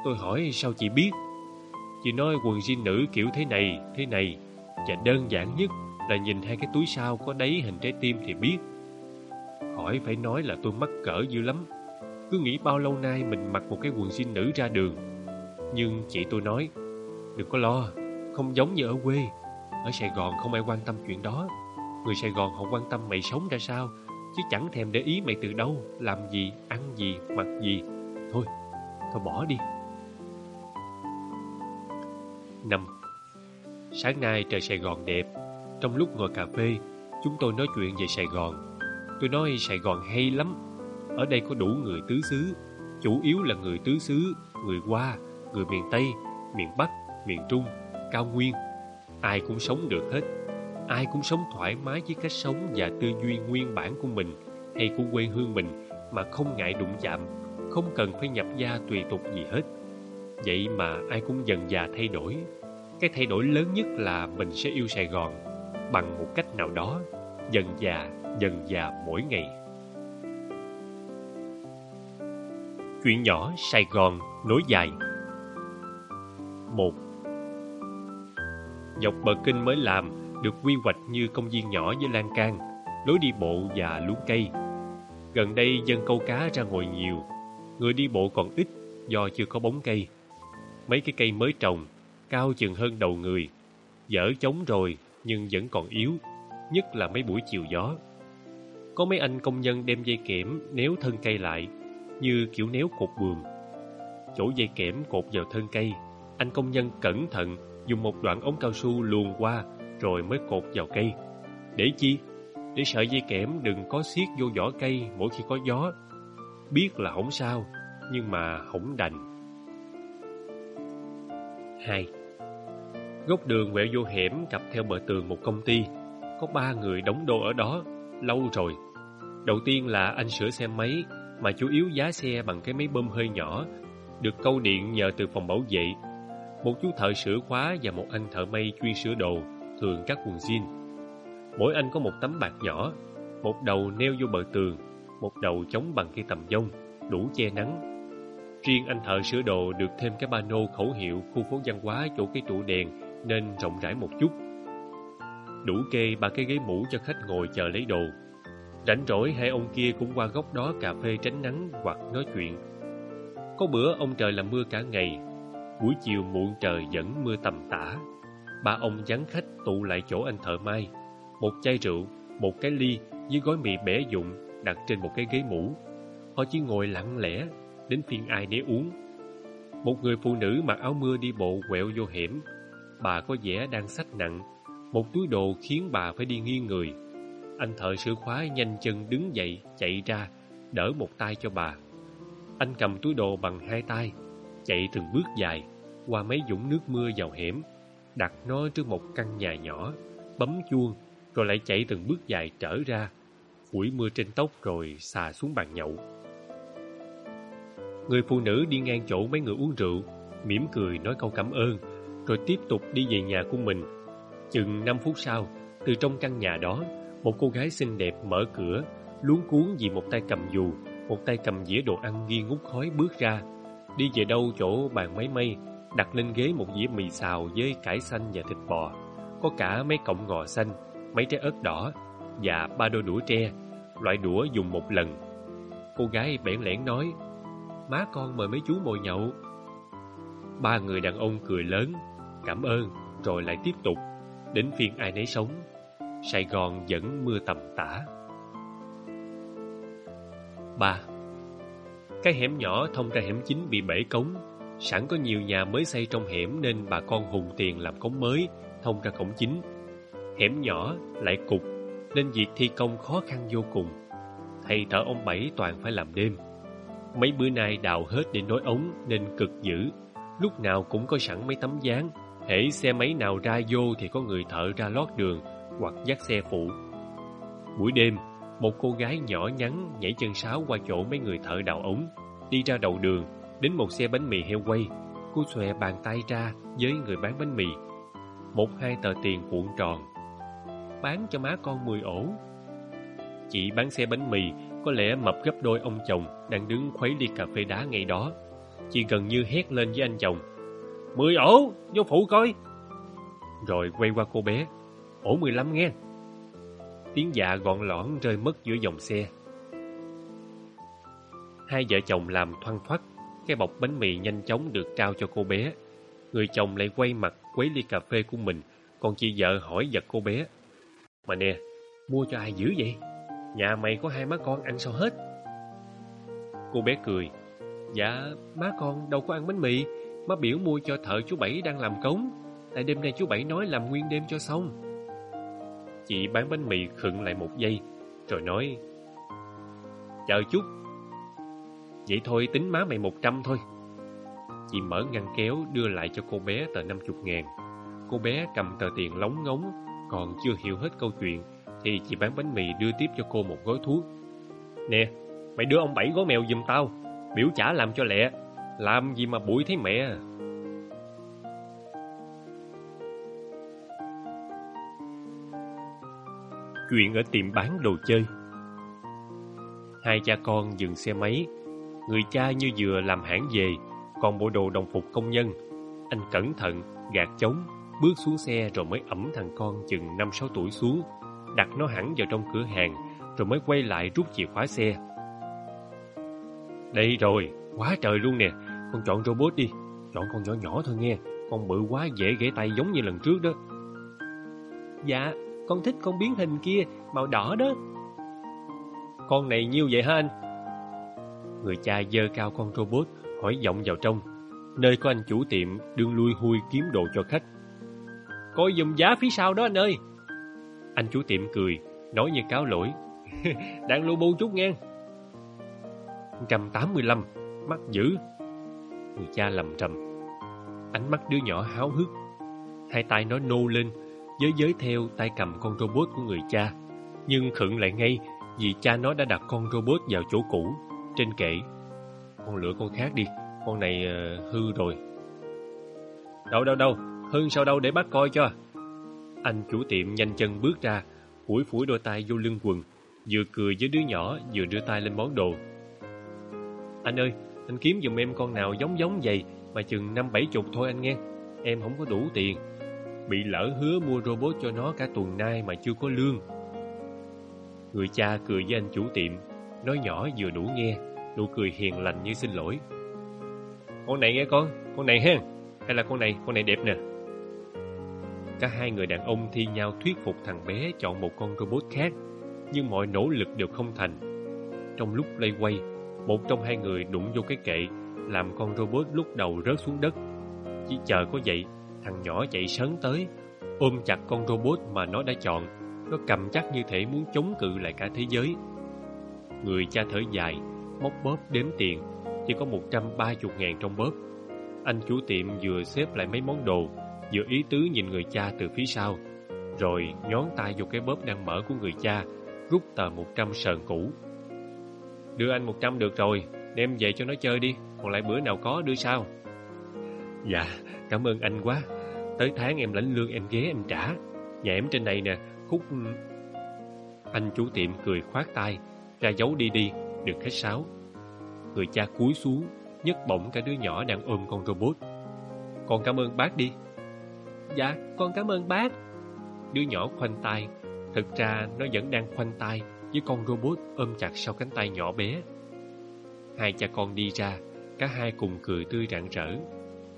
A: Tôi hỏi sao chị biết? Chị nói quần jean nữ kiểu thế này, thế này, và đơn giản nhất là nhìn hai cái túi sau có đáy hình trái tim thì biết khỏi phải nói là tôi mắc cỡ dữ lắm. Cứ nghĩ bao lâu nay mình mặc một cái quần xin nữ ra đường. Nhưng chị tôi nói Đừng có lo Không giống như ở quê. Ở Sài Gòn không ai quan tâm chuyện đó. Người Sài Gòn họ quan tâm mày sống ra sao Chứ chẳng thèm để ý mày từ đâu Làm gì, ăn gì, mặc gì. Thôi, thôi bỏ đi. Năm Sáng nay trời Sài Gòn đẹp. Trong lúc ngồi cà phê Chúng tôi nói chuyện về Sài Gòn. Tôi nói Sài Gòn hay lắm Ở đây có đủ người tứ xứ Chủ yếu là người tứ xứ Người Hoa người miền Tây, miền Bắc, miền Trung, cao nguyên. Ai cũng sống được hết. Ai cũng sống thoải mái với cách sống và tư duy nguyên bản của mình hay của quê hương mình mà không ngại đụng chạm, không cần phải nhập gia tùy tục gì hết. Vậy mà ai cũng dần dà thay đổi. Cái thay đổi lớn nhất là mình sẽ yêu Sài Gòn bằng một cách nào đó, dần dà, dần già mỗi ngày. Chuyện nhỏ Sài Gòn nối dài một Dọc bờ kinh mới làm được quy hoạch như công viên nhỏ với lan can, lối đi bộ và luống cây. Gần đây dân câu cá ra ngồi nhiều, người đi bộ còn ít do chưa có bóng cây. Mấy cái cây mới trồng, cao chừng hơn đầu người, dở chống rồi nhưng vẫn còn yếu, nhất là mấy buổi chiều gió. Có mấy anh công nhân đem dây kẽm néo thân cây lại, như kiểu néo cột buồm. Chỗ dây kẽm cột vào thân cây anh công nhân cẩn thận dùng một đoạn ống cao su luồn qua rồi mới cột vào cây. Để chi? Để sợi dây kẽm đừng có xiết vô vỏ cây mỗi khi có gió. Biết là không sao, nhưng mà không đành. 2. Góc đường quẹo vô hẻm cặp theo bờ tường một công ty. Có ba người đóng đô ở đó, lâu rồi. Đầu tiên là anh sửa xe máy, mà chủ yếu giá xe bằng cái máy bơm hơi nhỏ, được câu điện nhờ từ phòng bảo vệ một chú thợ sửa khóa và một anh thợ may chuyên sửa đồ, thường các quần jean. Mỗi anh có một tấm bạc nhỏ, một đầu neo vô bờ tường, một đầu chống bằng cây tầm dông, đủ che nắng. Riêng anh thợ sửa đồ được thêm cái ba nô khẩu hiệu khu phố văn hóa chỗ cái trụ đèn nên rộng rãi một chút. Đủ kê ba cái ghế mũ cho khách ngồi chờ lấy đồ. Rảnh rỗi hai ông kia cũng qua góc đó cà phê tránh nắng hoặc nói chuyện. Có bữa ông trời làm mưa cả ngày Buổi chiều muộn trời vẫn mưa tầm tã Ba ông vắng khách tụ lại chỗ anh thợ mai Một chai rượu, một cái ly với gói mì bẻ dụng đặt trên một cái ghế mũ Họ chỉ ngồi lặng lẽ Đến phiên ai nấy uống Một người phụ nữ mặc áo mưa đi bộ quẹo vô hẻm. Bà có vẻ đang sách nặng. Một túi đồ khiến bà phải đi nghiêng người. Anh thợ sửa khóa nhanh chân đứng dậy, chạy ra, đỡ một tay cho bà. Anh cầm túi đồ bằng hai tay, chạy từng bước dài, qua mấy dũng nước mưa vào hẻm, đặt nó trước một căn nhà nhỏ, bấm chuông, rồi lại chạy từng bước dài trở ra, phủi mưa trên tóc rồi xà xuống bàn nhậu. Người phụ nữ đi ngang chỗ mấy người uống rượu, mỉm cười nói câu cảm ơn, rồi tiếp tục đi về nhà của mình. Chừng 5 phút sau, từ trong căn nhà đó, một cô gái xinh đẹp mở cửa, luống cuốn vì một tay cầm dù, một tay cầm dĩa đồ ăn nghi ngút khói bước ra. Đi về đâu chỗ bàn máy mây, đặt lên ghế một dĩa mì xào với cải xanh và thịt bò. Có cả mấy cọng ngò xanh, mấy trái ớt đỏ và ba đôi đũa tre, loại đũa dùng một lần. Cô gái bẽn lẽn nói, má con mời mấy chú ngồi nhậu. Ba người đàn ông cười lớn, cảm ơn, rồi lại tiếp tục, đến phiên ai nấy sống. Sài Gòn vẫn mưa tầm tã. 3. Cái hẻm nhỏ thông ra hẻm chính bị bể cống. Sẵn có nhiều nhà mới xây trong hẻm nên bà con hùng tiền làm cống mới, thông ra cổng chính. Hẻm nhỏ, lại cục, nên việc thi công khó khăn vô cùng. Thầy thợ ông Bảy toàn phải làm đêm. Mấy bữa nay đào hết để nối ống nên cực dữ. Lúc nào cũng có sẵn mấy tấm dáng. Hễ xe máy nào ra vô thì có người thợ ra lót đường hoặc dắt xe phụ. Buổi đêm, một cô gái nhỏ nhắn nhảy chân sáo qua chỗ mấy người thợ đào ống, đi ra đầu đường, đến một xe bánh mì heo quay. Cô xòe bàn tay ra với người bán bánh mì. Một hai tờ tiền cuộn tròn. Bán cho má con mười ổ. Chị bán xe bánh mì có lẽ mập gấp đôi ông chồng đang đứng khuấy ly cà phê đá ngay đó. Chị gần như hét lên với anh chồng. Mười ổ, vô phụ coi. Rồi quay qua cô bé. Ổ mười lăm nghe. Tiếng dạ gọn lõn rơi mất giữa dòng xe. Hai vợ chồng làm thoăn thoắt, cái bọc bánh mì nhanh chóng được trao cho cô bé. Người chồng lại quay mặt quấy ly cà phê của mình, còn chị vợ hỏi giật cô bé. Mà nè, mua cho ai dữ vậy? Nhà mày có hai má con ăn sao hết? Cô bé cười. Dạ, má con đâu có ăn bánh mì, má biểu mua cho thợ chú Bảy đang làm cống. Tại đêm nay chú Bảy nói làm nguyên đêm cho xong. Chị bán bánh mì khựng lại một giây, rồi nói Chờ chút. Vậy thôi tính má mày một trăm thôi. Chị mở ngăn kéo đưa lại cho cô bé tờ năm chục ngàn. Cô bé cầm tờ tiền lóng ngóng Còn chưa hiểu hết câu chuyện Thì chị bán bánh mì đưa tiếp cho cô một gói thuốc. Nè, mày đưa ông Bảy gói mèo giùm tao Biểu trả làm cho lẹ. Làm gì mà bụi thế mẹ chuyện ở tiệm bán đồ chơi. Hai cha con dừng xe máy, người cha như vừa làm hãng về, còn bộ đồ đồng phục công nhân. Anh cẩn thận, gạt chống, bước xuống xe rồi mới ẩm thằng con chừng năm sáu tuổi xuống, đặt nó hẳn vào trong cửa hàng, rồi mới quay lại rút chìa khóa xe. Đây rồi, quá trời luôn nè, con chọn robot đi, chọn con nhỏ nhỏ thôi nghe, con bự quá dễ gãy tay giống như lần trước đó. Dạ, con thích con biến hình kia, màu đỏ đó. Con này nhiêu vậy hả anh? Người cha dơ cao con robot, hỏi giọng vào trong, nơi có anh chủ tiệm đương lui hui kiếm đồ cho khách. Coi dùm giá phía sau đó anh ơi. Anh chủ tiệm cười, nói như cáo lỗi. Đang lu bu chút nghe. 185, mắt dữ. Người cha lầm trầm. Ánh mắt đứa nhỏ háo hức. Hai tay nó nô lên, giới giới theo tay cầm con robot của người cha. Nhưng khựng lại ngay vì cha nó đã đặt con robot vào chỗ cũ, trên kệ. Con lựa con khác đi, con này uh, hư rồi. Đâu đâu đâu, Hưng sao đâu để bác coi cho. Anh chủ tiệm nhanh chân bước ra, phủi phủi đôi tay vô lưng quần, vừa cười với đứa nhỏ vừa đưa tay lên món đồ. Anh ơi, anh kiếm dùm em con nào giống giống vậy mà chừng năm bảy chục thôi anh nghe. Em không có đủ tiền bị lỡ hứa mua robot cho nó cả tuần nay mà chưa có lương. Người cha cười với anh chủ tiệm, nói nhỏ vừa đủ nghe, nụ cười hiền lành như xin lỗi. Con này nghe con, con này ha, hay là con này, con này đẹp nè. Cả hai người đàn ông thi nhau thuyết phục thằng bé chọn một con robot khác, nhưng mọi nỗ lực đều không thành. Trong lúc lây quay, một trong hai người đụng vô cái kệ, làm con robot lúc đầu rớt xuống đất. Chỉ chờ có vậy, thằng nhỏ chạy sớm tới, ôm chặt con robot mà nó đã chọn. Nó cầm chắc như thể muốn chống cự lại cả thế giới. Người cha thở dài, móc bóp đếm tiền, chỉ có 130 ngàn trong bóp. Anh chủ tiệm vừa xếp lại mấy món đồ, vừa ý tứ nhìn người cha từ phía sau, rồi nhón tay vô cái bóp đang mở của người cha, rút tờ 100 sờn cũ. Đưa anh 100 được rồi, đem về cho nó chơi đi, còn lại bữa nào có đưa sao? Dạ, cảm ơn anh quá. Tới tháng em lãnh lương em ghé em trả. Nhà em trên này nè, khúc... Anh chủ tiệm cười khoát tay, ra dấu đi đi, đừng khách sáo. Người cha cúi xuống, nhấc bổng cả đứa nhỏ đang ôm con robot. Con cảm ơn bác đi. Dạ, con cảm ơn bác. Đứa nhỏ khoanh tay, thực ra nó vẫn đang khoanh tay với con robot ôm chặt sau cánh tay nhỏ bé. Hai cha con đi ra, cả hai cùng cười tươi rạng rỡ.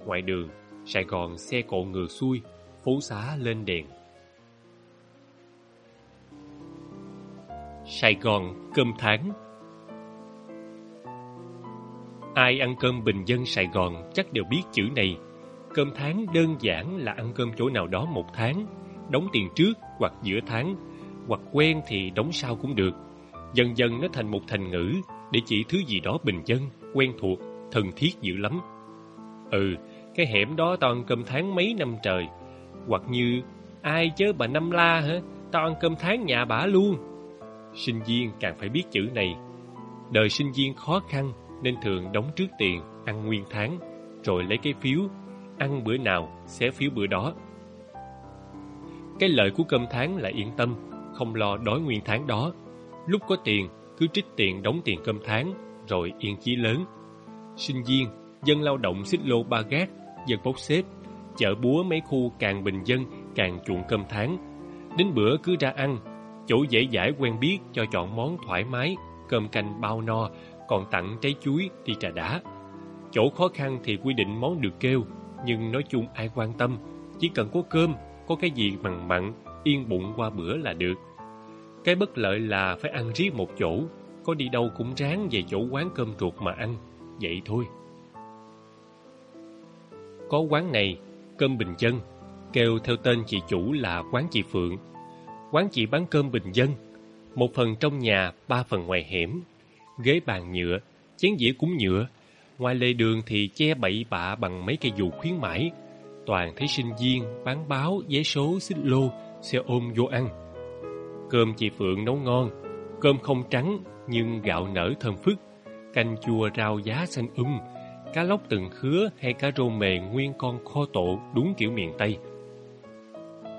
A: Ngoài đường, Sài Gòn xe cộ ngược xuôi, phố xá lên đèn. Sài Gòn cơm tháng Ai ăn cơm bình dân Sài Gòn chắc đều biết chữ này. Cơm tháng đơn giản là ăn cơm chỗ nào đó một tháng, đóng tiền trước hoặc giữa tháng, hoặc quen thì đóng sao cũng được. Dần dần nó thành một thành ngữ để chỉ thứ gì đó bình dân, quen thuộc, thân thiết dữ lắm. Ừ, cái hẻm đó tao ăn cơm tháng mấy năm trời. Hoặc như, ai chớ bà Năm La hả? Tao ăn cơm tháng nhà bà luôn. Sinh viên càng phải biết chữ này. Đời sinh viên khó khăn nên thường đóng trước tiền, ăn nguyên tháng, rồi lấy cái phiếu, ăn bữa nào, xé phiếu bữa đó. Cái lợi của cơm tháng là yên tâm, không lo đói nguyên tháng đó. Lúc có tiền, cứ trích tiền đóng tiền cơm tháng, rồi yên chí lớn. Sinh viên, dân lao động xích lô ba gác, dân bốc xếp, chợ búa mấy khu càng bình dân càng chuộng cơm tháng. Đến bữa cứ ra ăn, chỗ dễ dãi quen biết cho chọn món thoải mái, cơm canh bao no, còn tặng trái chuối đi trà đá. Chỗ khó khăn thì quy định món được kêu, nhưng nói chung ai quan tâm, chỉ cần có cơm, có cái gì mặn mặn, yên bụng qua bữa là được. Cái bất lợi là phải ăn riết một chỗ, có đi đâu cũng ráng về chỗ quán cơm ruột mà ăn, vậy thôi. Có quán này, cơm bình dân, kêu theo tên chị chủ là quán chị Phượng. Quán chị bán cơm bình dân, một phần trong nhà, ba phần ngoài hẻm, ghế bàn nhựa, chén dĩa cũng nhựa. Ngoài lề đường thì che bậy bạ bằng mấy cây dù khuyến mãi. Toàn thấy sinh viên, bán báo, giấy số, xích lô, xe ôm vô ăn. Cơm chị Phượng nấu ngon, cơm không trắng nhưng gạo nở thơm phức, canh chua rau giá xanh um, cá lóc từng khứa hay cá rô mề nguyên con kho tổ đúng kiểu miền Tây.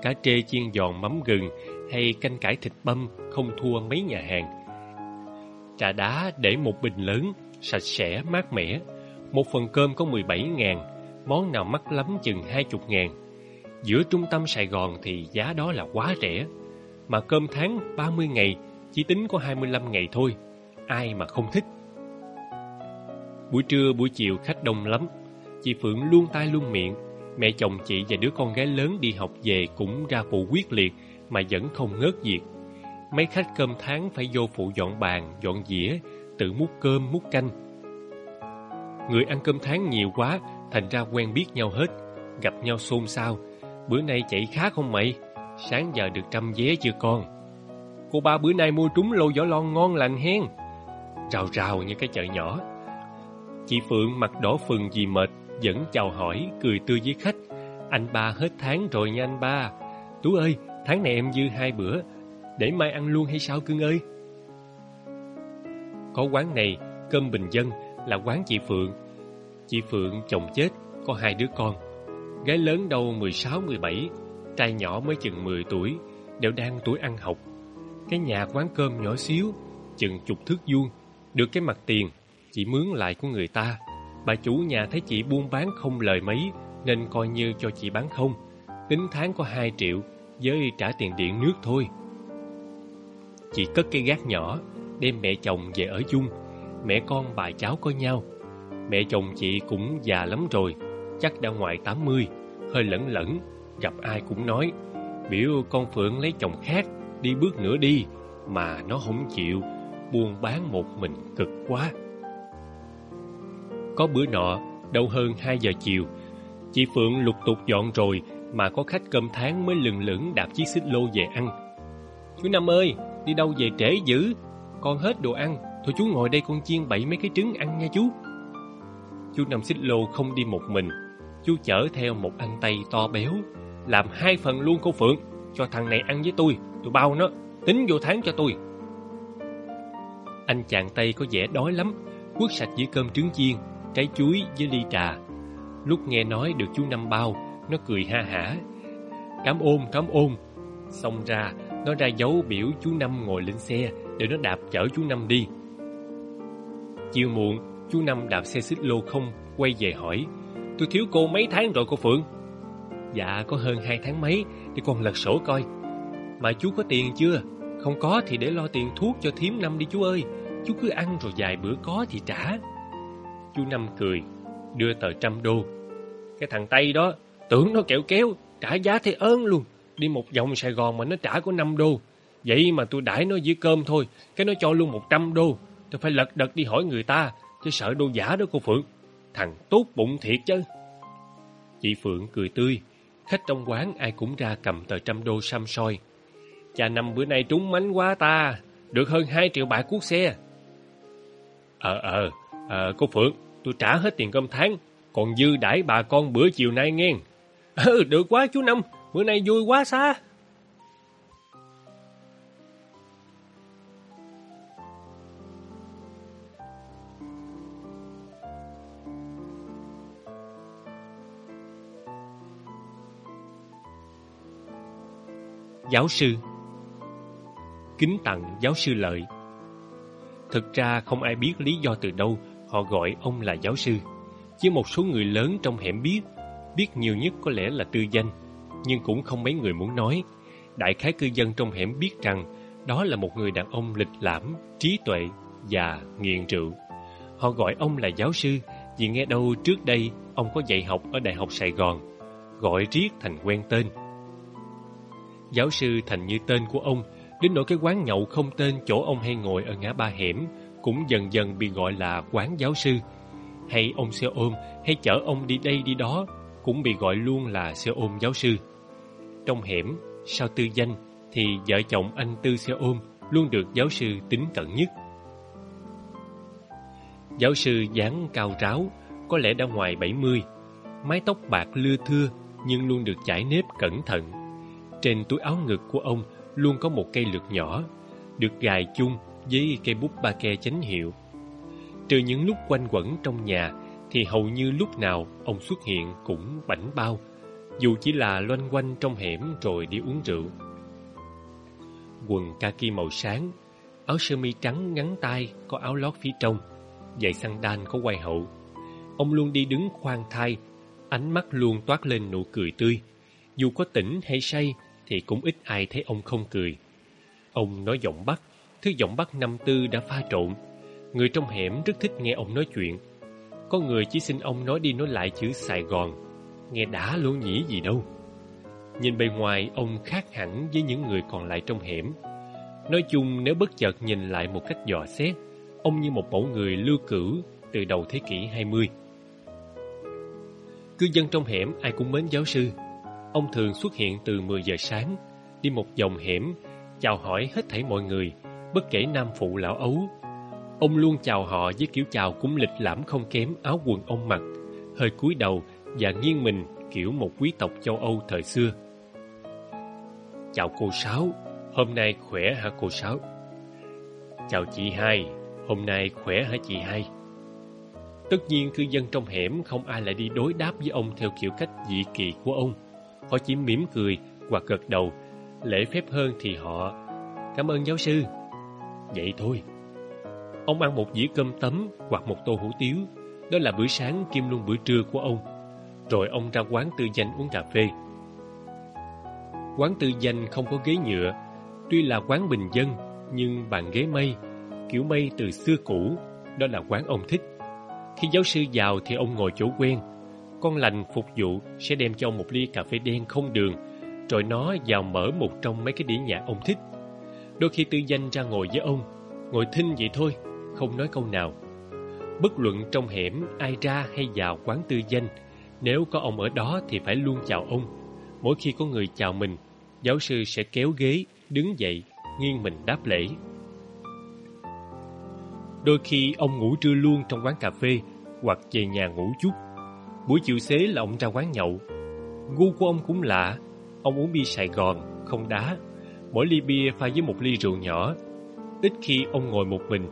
A: Cá trê chiên giòn mắm gừng hay canh cải thịt băm không thua mấy nhà hàng. Trà đá để một bình lớn, sạch sẽ, mát mẻ. Một phần cơm có 17 ngàn, món nào mắc lắm chừng 20 ngàn. Giữa trung tâm Sài Gòn thì giá đó là quá rẻ. Mà cơm tháng 30 ngày, chỉ tính có 25 ngày thôi. Ai mà không thích. Buổi trưa, buổi chiều khách đông lắm. Chị Phượng luôn tay luôn miệng. Mẹ chồng chị và đứa con gái lớn đi học về cũng ra phụ quyết liệt mà vẫn không ngớt việc. Mấy khách cơm tháng phải vô phụ dọn bàn, dọn dĩa, tự múc cơm, múc canh. Người ăn cơm tháng nhiều quá, thành ra quen biết nhau hết, gặp nhau xôn xao. Bữa nay chạy khá không mày? Sáng giờ được trăm vé chưa con? Cô ba bữa nay mua trúng lô vỏ lon ngon lành hen. Rào rào như cái chợ nhỏ. Chị Phượng mặt đỏ phừng vì mệt, vẫn chào hỏi, cười tươi với khách. Anh ba hết tháng rồi nha anh ba. Tú ơi, tháng này em dư hai bữa, để mai ăn luôn hay sao cưng ơi? Có quán này, cơm bình dân, là quán chị Phượng. Chị Phượng chồng chết, có hai đứa con. Gái lớn đâu 16-17, trai nhỏ mới chừng 10 tuổi, đều đang tuổi ăn học. Cái nhà quán cơm nhỏ xíu, chừng chục thước vuông, được cái mặt tiền, chị mướn lại của người ta. Bà chủ nhà thấy chị buôn bán không lời mấy, nên coi như cho chị bán không. Tính tháng có 2 triệu, với trả tiền điện nước thôi. Chị cất cái gác nhỏ, đem mẹ chồng về ở chung. Mẹ con bà cháu có nhau. Mẹ chồng chị cũng già lắm rồi, chắc đã ngoài 80, hơi lẫn lẫn, gặp ai cũng nói. Biểu con Phượng lấy chồng khác, đi bước nữa đi, mà nó không chịu, buôn bán một mình cực quá. Có bữa nọ, đâu hơn hai giờ chiều, chị Phượng lục tục dọn rồi mà có khách cơm tháng mới lừng lửng đạp chiếc xích lô về ăn. Chú Năm ơi, đi đâu về trễ dữ? Con hết đồ ăn, thôi chú ngồi đây con chiên bậy mấy cái trứng ăn nha chú. Chú Năm xích lô không đi một mình, chú chở theo một anh tay to béo, làm hai phần luôn cô Phượng, cho thằng này ăn với tôi, tôi bao nó, tính vô tháng cho tôi. Anh chàng Tây có vẻ đói lắm, quất sạch giữa cơm trứng chiên, trái chuối với ly trà. Lúc nghe nói được chú Năm bao, nó cười ha hả. Cảm ơn, cảm ơn. Xong ra, nó ra dấu biểu chú Năm ngồi lên xe để nó đạp chở chú Năm đi. Chiều muộn, chú Năm đạp xe xích lô không, quay về hỏi. Tôi thiếu cô mấy tháng rồi cô Phượng? Dạ, có hơn hai tháng mấy, để con lật sổ coi. Mà chú có tiền chưa? Không có thì để lo tiền thuốc cho thím Năm đi chú ơi. Chú cứ ăn rồi vài bữa có thì trả. Chú Năm cười, đưa tờ trăm đô. Cái thằng Tây đó, tưởng nó kẹo kéo, trả giá thế ơn luôn. Đi một vòng Sài Gòn mà nó trả có 5 đô. Vậy mà tôi đãi nó dưới cơm thôi, cái nó cho luôn 100 đô. Tôi phải lật đật đi hỏi người ta, chứ sợ đô giả đó cô Phượng. Thằng tốt bụng thiệt chứ. Chị Phượng cười tươi, khách trong quán ai cũng ra cầm tờ trăm đô xăm soi. Cha năm bữa nay trúng mánh quá ta, được hơn 2 triệu bạc cuốc xe. Ờ ờ, ờ cô Phượng, tôi trả hết tiền cơm tháng, còn dư đãi bà con bữa chiều nay nghe. Ừ, được quá chú Năm, bữa nay vui quá xa. Giáo sư Kính tặng giáo sư Lợi Thực ra không ai biết lý do từ đâu họ gọi ông là giáo sư. Chỉ một số người lớn trong hẻm biết, biết nhiều nhất có lẽ là tư danh, nhưng cũng không mấy người muốn nói. Đại khái cư dân trong hẻm biết rằng đó là một người đàn ông lịch lãm, trí tuệ và nghiện rượu. Họ gọi ông là giáo sư vì nghe đâu trước đây ông có dạy học ở Đại học Sài Gòn, gọi riết thành quen tên. Giáo sư thành như tên của ông, đến nỗi cái quán nhậu không tên chỗ ông hay ngồi ở ngã ba hẻm cũng dần dần bị gọi là quán giáo sư. Hay ông xe ôm hay chở ông đi đây đi đó cũng bị gọi luôn là xe ôm giáo sư. Trong hẻm, sau tư danh thì vợ chồng anh Tư xe ôm luôn được giáo sư tính cận nhất. Giáo sư dáng cao ráo, có lẽ đã ngoài 70, mái tóc bạc lưa thưa nhưng luôn được chải nếp cẩn thận. Trên túi áo ngực của ông luôn có một cây lược nhỏ, được gài chung với cây bút ba ke chánh hiệu. Trừ những lúc quanh quẩn trong nhà, thì hầu như lúc nào ông xuất hiện cũng bảnh bao, dù chỉ là loanh quanh trong hẻm rồi đi uống rượu. Quần kaki màu sáng, áo sơ mi trắng ngắn tay có áo lót phía trong, giày xăng đan có quai hậu. Ông luôn đi đứng khoan thai, ánh mắt luôn toát lên nụ cười tươi. Dù có tỉnh hay say thì cũng ít ai thấy ông không cười. Ông nói giọng Bắc, thứ giọng Bắc năm tư đã pha trộn. Người trong hẻm rất thích nghe ông nói chuyện. Có người chỉ xin ông nói đi nói lại chữ Sài Gòn, nghe đã lỗ nhĩ gì đâu. Nhìn bề ngoài ông khác hẳn với những người còn lại trong hẻm. Nói chung nếu bất chợt nhìn lại một cách dò xét, ông như một mẫu người lưu cử từ đầu thế kỷ 20. Cư dân trong hẻm ai cũng mến giáo sư. Ông thường xuất hiện từ 10 giờ sáng, đi một vòng hẻm, chào hỏi hết thảy mọi người, bất kể nam phụ lão ấu. Ông luôn chào họ với kiểu chào cũng lịch lãm không kém áo quần ông mặc, hơi cúi đầu và nghiêng mình kiểu một quý tộc châu Âu thời xưa. Chào cô Sáu, hôm nay khỏe hả cô Sáu? Chào chị hai, hôm nay khỏe hả chị hai? Tất nhiên cư dân trong hẻm không ai lại đi đối đáp với ông theo kiểu cách dị kỳ của ông. Họ chỉ mỉm cười hoặc gật đầu. Lễ phép hơn thì họ Cảm ơn giáo sư. Vậy thôi. Ông ăn một dĩa cơm tấm hoặc một tô hủ tiếu. Đó là bữa sáng kim luôn bữa trưa của ông. Rồi ông ra quán tư danh uống cà phê. Quán tư danh không có ghế nhựa. Tuy là quán bình dân, nhưng bàn ghế mây, kiểu mây từ xưa cũ, đó là quán ông thích. Khi giáo sư vào thì ông ngồi chỗ quen. Con lành phục vụ sẽ đem cho ông một ly cà phê đen không đường, rồi nó vào mở một trong mấy cái đĩa nhạc ông thích. Đôi khi tư danh ra ngồi với ông, ngồi thinh vậy thôi, không nói câu nào. Bất luận trong hẻm ai ra hay vào quán tư danh, nếu có ông ở đó thì phải luôn chào ông. Mỗi khi có người chào mình, giáo sư sẽ kéo ghế, đứng dậy, nghiêng mình đáp lễ. Đôi khi ông ngủ trưa luôn trong quán cà phê hoặc về nhà ngủ chút. Buổi chiều xế là ông ra quán nhậu. Gu của ông cũng lạ, ông uống bia Sài Gòn, không đá. Mỗi ly bia pha với một ly rượu nhỏ. Ít khi ông ngồi một mình.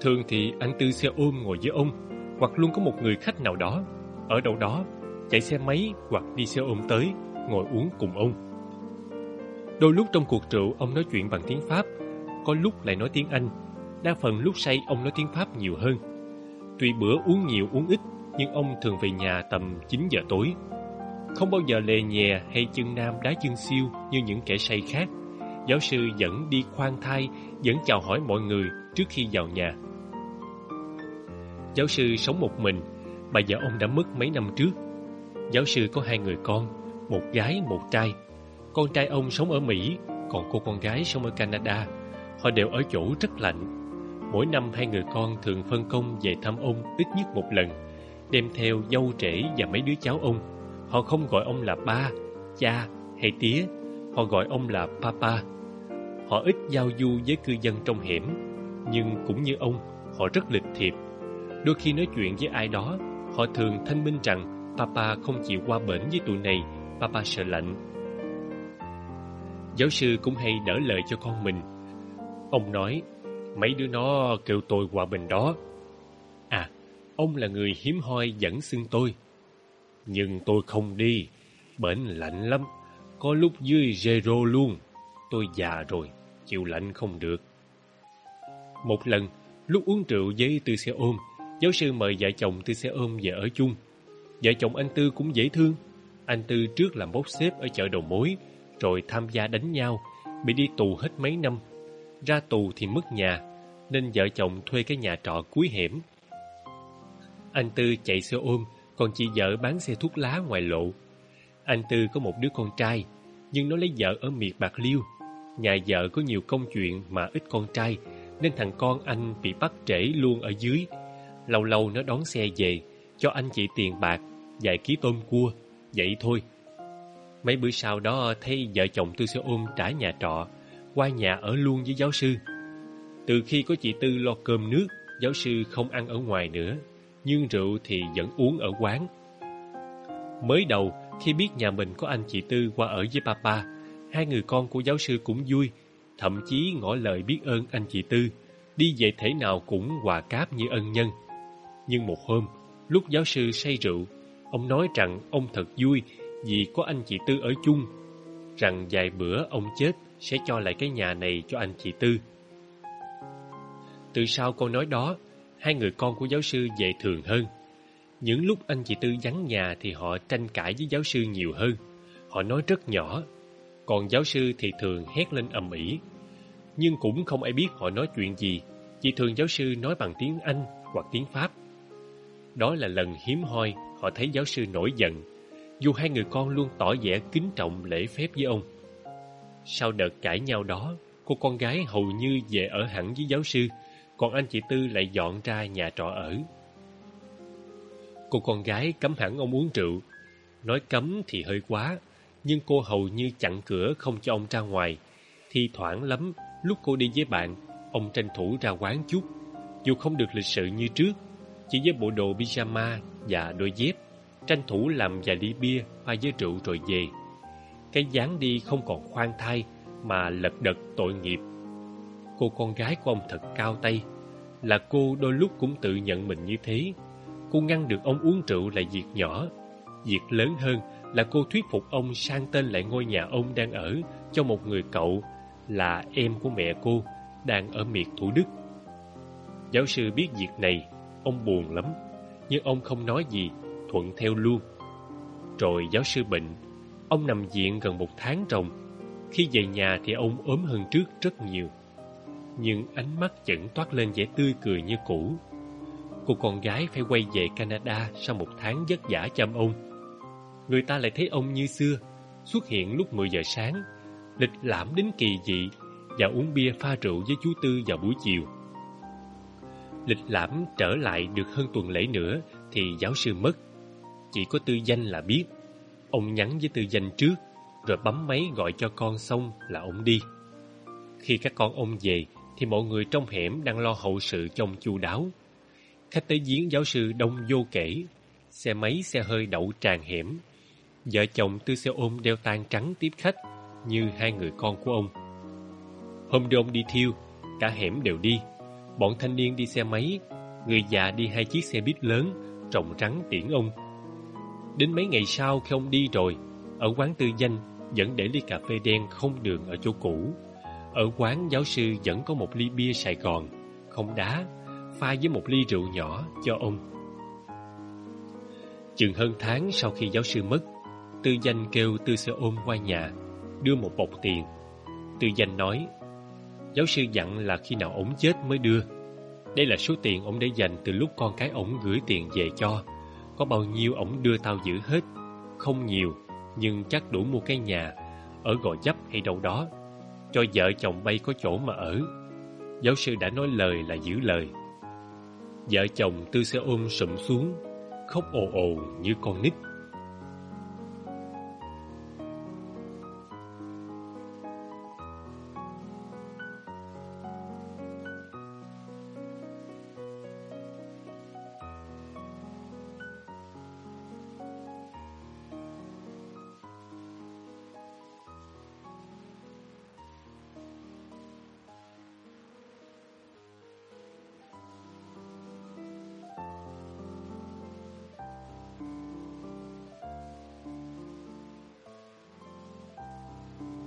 A: Thường thì anh Tư xe ôm ngồi với ông, hoặc luôn có một người khách nào đó, ở đâu đó, chạy xe máy hoặc đi xe ôm tới, ngồi uống cùng ông. Đôi lúc trong cuộc rượu ông nói chuyện bằng tiếng Pháp, có lúc lại nói tiếng Anh. Đa phần lúc say ông nói tiếng Pháp nhiều hơn. Tuy bữa uống nhiều uống ít, nhưng ông thường về nhà tầm 9 giờ tối. Không bao giờ lề nhè hay chân nam đá chân siêu như những kẻ say khác. Giáo sư vẫn đi khoan thai, vẫn chào hỏi mọi người trước khi vào nhà. Giáo sư sống một mình, bà vợ ông đã mất mấy năm trước. Giáo sư có hai người con, một gái, một trai. Con trai ông sống ở Mỹ, còn cô con gái sống ở Canada. Họ đều ở chỗ rất lạnh. Mỗi năm hai người con thường phân công về thăm ông ít nhất một lần, đem theo dâu trễ và mấy đứa cháu ông. Họ không gọi ông là ba, cha hay tía, họ gọi ông là papa. Họ ít giao du với cư dân trong hẻm, nhưng cũng như ông, họ rất lịch thiệp. Đôi khi nói chuyện với ai đó, họ thường thanh minh rằng papa không chịu qua bển với tụi này, papa sợ lạnh. Giáo sư cũng hay đỡ lời cho con mình. Ông nói, mấy đứa nó kêu tôi qua bên đó. Ông là người hiếm hoi dẫn xưng tôi. Nhưng tôi không đi, bệnh lạnh lắm, có lúc dưới zero luôn. Tôi già rồi, chịu lạnh không được. Một lần, lúc uống rượu với Tư xe ôm, giáo sư mời vợ chồng Tư xe ôm về ở chung. Vợ chồng anh Tư cũng dễ thương. Anh Tư trước làm bốc xếp ở chợ đầu mối, rồi tham gia đánh nhau, bị đi tù hết mấy năm. Ra tù thì mất nhà, nên vợ chồng thuê cái nhà trọ cuối hẻm. Anh Tư chạy xe ôm, còn chị vợ bán xe thuốc lá ngoài lộ. Anh Tư có một đứa con trai, nhưng nó lấy vợ ở miệt Bạc Liêu. Nhà vợ có nhiều công chuyện mà ít con trai, nên thằng con anh bị bắt trễ luôn ở dưới. Lâu lâu nó đón xe về, cho anh chị tiền bạc, vài ký tôm cua, vậy thôi. Mấy bữa sau đó thấy vợ chồng Tư xe ôm trả nhà trọ, qua nhà ở luôn với giáo sư. Từ khi có chị Tư lo cơm nước, giáo sư không ăn ở ngoài nữa, nhưng rượu thì vẫn uống ở quán. Mới đầu, khi biết nhà mình có anh chị Tư qua ở với papa, hai người con của giáo sư cũng vui, thậm chí ngỏ lời biết ơn anh chị Tư, đi về thể nào cũng hòa cáp như ân nhân. Nhưng một hôm, lúc giáo sư say rượu, ông nói rằng ông thật vui vì có anh chị Tư ở chung, rằng vài bữa ông chết sẽ cho lại cái nhà này cho anh chị Tư. Từ sau câu nói đó, hai người con của giáo sư dễ thường hơn. Những lúc anh chị Tư vắng nhà thì họ tranh cãi với giáo sư nhiều hơn. Họ nói rất nhỏ, còn giáo sư thì thường hét lên ầm ĩ. Nhưng cũng không ai biết họ nói chuyện gì, chỉ thường giáo sư nói bằng tiếng Anh hoặc tiếng Pháp. Đó là lần hiếm hoi họ thấy giáo sư nổi giận, dù hai người con luôn tỏ vẻ kính trọng lễ phép với ông. Sau đợt cãi nhau đó, cô con gái hầu như về ở hẳn với giáo sư, còn anh chị Tư lại dọn ra nhà trọ ở. Cô con gái cấm hẳn ông uống rượu. Nói cấm thì hơi quá, nhưng cô hầu như chặn cửa không cho ông ra ngoài. Thi thoảng lắm, lúc cô đi với bạn, ông tranh thủ ra quán chút. Dù không được lịch sự như trước, chỉ với bộ đồ pyjama và đôi dép, tranh thủ làm vài ly bia pha với rượu rồi về. Cái dáng đi không còn khoan thai mà lật đật tội nghiệp. Cô con gái của ông thật cao tay, là cô đôi lúc cũng tự nhận mình như thế. Cô ngăn được ông uống rượu là việc nhỏ. Việc lớn hơn là cô thuyết phục ông sang tên lại ngôi nhà ông đang ở cho một người cậu là em của mẹ cô đang ở miệt Thủ Đức. Giáo sư biết việc này, ông buồn lắm, nhưng ông không nói gì, thuận theo luôn. Rồi giáo sư bệnh, ông nằm viện gần một tháng ròng. Khi về nhà thì ông ốm hơn trước rất nhiều. Nhưng ánh mắt vẫn toát lên vẻ tươi cười như cũ. Cô con gái phải quay về Canada sau một tháng vất vả chăm ông. Người ta lại thấy ông như xưa, xuất hiện lúc 10 giờ sáng, lịch lãm đến kỳ dị và uống bia pha rượu với chú Tư vào buổi chiều. Lịch lãm trở lại được hơn tuần lễ nữa thì giáo sư mất. Chỉ có tư danh là biết. Ông nhắn với tư danh trước, rồi bấm máy gọi cho con xong là ông đi. Khi các con ông về, thì mọi người trong hẻm đang lo hậu sự trông chu đáo. Khách tới giếng giáo sư đông vô kể, xe máy xe hơi đậu tràn hẻm. Vợ chồng tư xe ôm đeo tan trắng tiếp khách, như hai người con của ông. Hôm đưa ông đi thiêu, cả hẻm đều đi. Bọn thanh niên đi xe máy, người già đi hai chiếc xe buýt lớn, trọng trắng tiễn ông. Đến mấy ngày sau khi ông đi rồi, ở quán tư danh vẫn để ly cà phê đen không đường ở chỗ cũ. Ở quán giáo sư vẫn có một ly bia Sài Gòn, không đá, pha với một ly rượu nhỏ cho ông. Chừng hơn tháng sau khi giáo sư mất, tư danh kêu tư Sơ ôm qua nhà, đưa một bọc tiền. Tư danh nói, giáo sư dặn là khi nào ổng chết mới đưa. Đây là số tiền ổng để dành từ lúc con cái ổng gửi tiền về cho. Có bao nhiêu ổng đưa tao giữ hết. Không nhiều, nhưng chắc đủ mua cái nhà, ở Gò Dấp hay đâu đó cho vợ chồng bay có chỗ mà ở. Giáo sư đã nói lời là giữ lời. Vợ chồng tư xe ôm sụm xuống, khóc ồ ồ như con nít.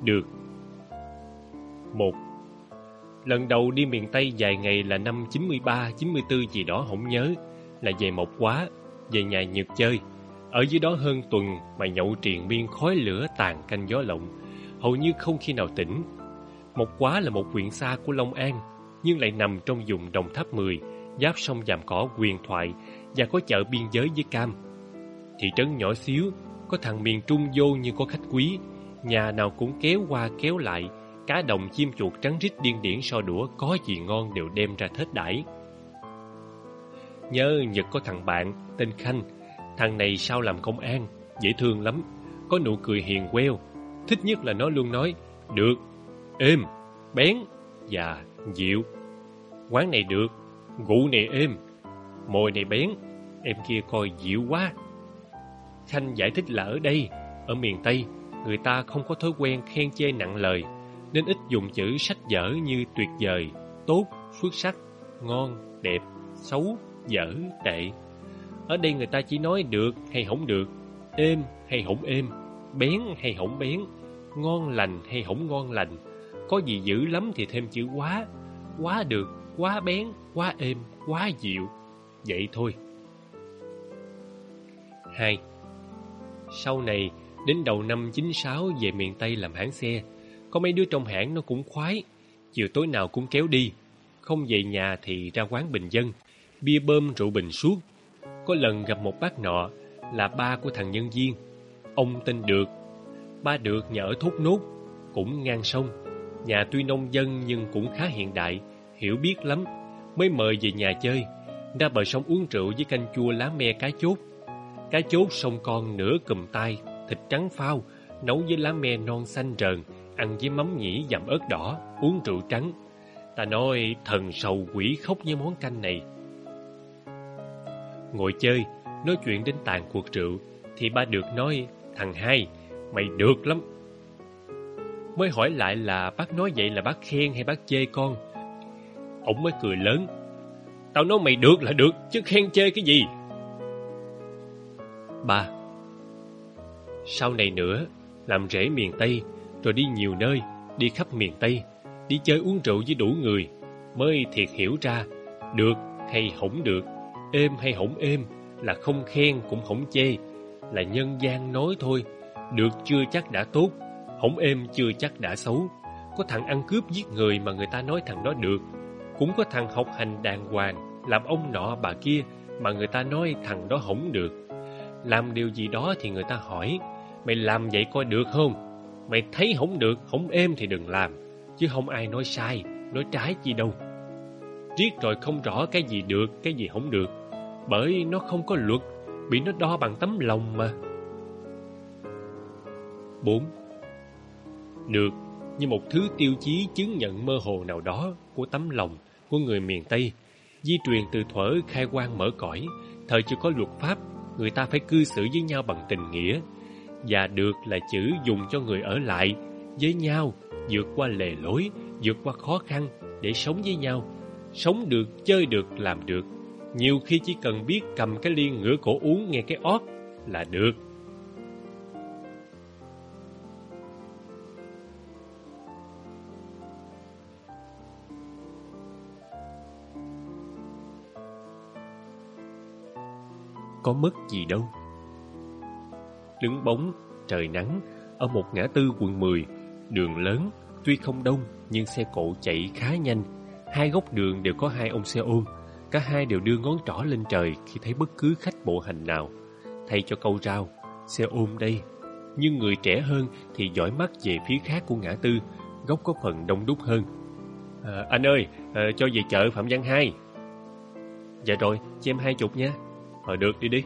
A: Được. Một Lần đầu đi miền Tây dài ngày là năm 93, 94 gì đó không nhớ Là về mộc quá, về nhà Nhật chơi. Ở dưới đó hơn tuần mà nhậu triền miên khói lửa tàn canh gió lộng Hầu như không khi nào tỉnh. Mộc quá là một huyện xa của Long An Nhưng lại nằm trong vùng Đồng Tháp 10 Giáp sông Giàm Cỏ quyền thoại Và có chợ biên giới với Cam. Thị trấn nhỏ xíu Có thằng miền Trung vô như có khách quý Nhà nào cũng kéo qua kéo lại Cá đồng chim chuột trắng rít điên điển so đũa Có gì ngon đều đem ra thết đãi. Nhớ Nhật có thằng bạn Tên Khanh Thằng này sao làm công an Dễ thương lắm Có nụ cười hiền queo Thích nhất là nó luôn nói Được, êm, bén và dịu. Quán này được Gụ này êm Mồi này bén Em kia coi dịu quá. Khanh giải thích là ở đây Ở miền Tây người ta không có thói quen khen chê nặng lời, nên ít dùng chữ sách dở như tuyệt vời, tốt, xuất sắc, ngon, đẹp, xấu, dở, tệ. Ở đây người ta chỉ nói được hay không được, êm hay không êm, bén hay không bén, ngon lành hay không ngon lành. Có gì dữ lắm thì thêm chữ quá, quá được, quá bén, quá êm, quá dịu. Vậy thôi. hai Sau này, Đến đầu năm 96 về miền Tây làm hãng xe, Có mấy đứa trong hãng nó cũng khoái, Chiều tối nào cũng kéo đi. Không về nhà thì ra quán bình dân, Bia bơm rượu bình suốt. Có lần gặp một bác nọ Là ba của thằng nhân viên. Ông tên Được. Ba Được nhà ở Thốt Nốt, Cũng ngang sông. Nhà tuy nông dân nhưng cũng khá hiện đại, Hiểu biết lắm. Mới mời về nhà chơi, Ra bờ sông uống rượu với canh chua lá me cá chốt. Cá chốt sông con nửa cùm tay thịt trắng phao, nấu với lá me non xanh rờn, ăn với mắm nhĩ dặm ớt đỏ, uống rượu trắng. Ta nói thần sầu quỷ khóc với món canh này. Ngồi chơi, nói chuyện đến tàn cuộc rượu, thì ba được nói, thằng hai, mày được lắm. Mới hỏi lại là bác nói vậy là bác khen hay bác chê con. Ông mới cười lớn. Tao nói mày được là được, chứ khen chê cái gì. Ba sau này nữa, làm rễ miền Tây, rồi đi nhiều nơi, đi khắp miền Tây, đi chơi uống rượu với đủ người, mới thiệt hiểu ra, được hay hổng được, êm hay hổng êm, là không khen cũng hổng chê, là nhân gian nói thôi, được chưa chắc đã tốt, hổng êm chưa chắc đã xấu. Có thằng ăn cướp giết người mà người ta nói thằng đó được, cũng có thằng học hành đàng hoàng, làm ông nọ bà kia mà người ta nói thằng đó hổng được. Làm điều gì đó thì người ta hỏi, Mày làm vậy coi được không? Mày thấy không được, không êm thì đừng làm. Chứ không ai nói sai, nói trái gì đâu. riết rồi không rõ cái gì được, cái gì không được. Bởi nó không có luật, bị nó đo bằng tấm lòng mà. 4. Được như một thứ tiêu chí chứng nhận mơ hồ nào đó của tấm lòng của người miền Tây, di truyền từ thuở khai quang mở cõi, thời chưa có luật pháp, người ta phải cư xử với nhau bằng tình nghĩa. Và được là chữ dùng cho người ở lại với nhau, vượt qua lề lối, vượt qua khó khăn để sống với nhau. Sống được, chơi được, làm được. Nhiều khi chỉ cần biết cầm cái ly ngửa cổ uống nghe cái ót là được. có mất gì đâu. Đứng bóng, trời nắng, ở một ngã tư quận 10, đường lớn, tuy không đông nhưng xe cộ chạy khá nhanh. Hai góc đường đều có hai ông xe ôm, cả hai đều đưa ngón trỏ lên trời khi thấy bất cứ khách bộ hành nào. Thay cho câu rao, xe ôm đây. Nhưng người trẻ hơn thì dõi mắt về phía khác của ngã tư, góc có phần đông đúc hơn. À, anh ơi, à, cho về chợ Phạm Văn Hai. Dạ rồi, cho em hai chục nha. Ờ được đi đi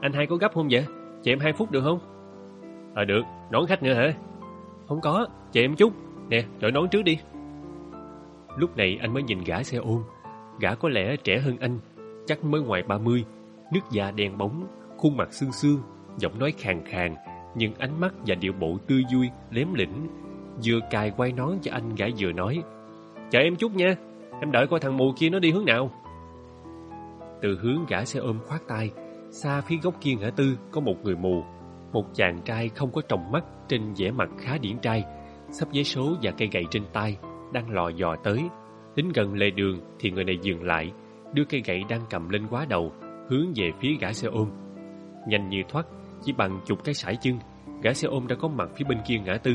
A: anh hai có gấp không vậy? Chị em hai phút được không? Ờ được. Đón khách nữa hả? Không có. Chị em chút. Nè đợi đón trước đi. Lúc này anh mới nhìn gã xe ôm. Gã có lẽ trẻ hơn anh, Chắc mới ngoài 30 Nước da đen bóng, Khuôn mặt xương xương Giọng nói khàn khàn, Nhưng ánh mắt và điệu bộ tươi vui Lém lĩnh Vừa cài quay nón cho anh, gã vừa nói, Chờ em chút nha. Em đợi coi thằng mù kia nó đi hướng nào. Từ hướng gã xe ôm khoát tay xa phía góc kia ngã tư có một người mù, một chàng trai không có tròng mắt trên vẻ mặt khá điển trai sắp giấy số và cây gậy trên tay đang lò dò tới. Đến gần lề đường thì người này dừng lại, đưa cây gậy đang cầm lên quá đầu, hướng về phía gã xe ôm. Nhanh như thoát, chỉ bằng chục cái sải chân, gã xe ôm đã có mặt phía bên kia ngã tư.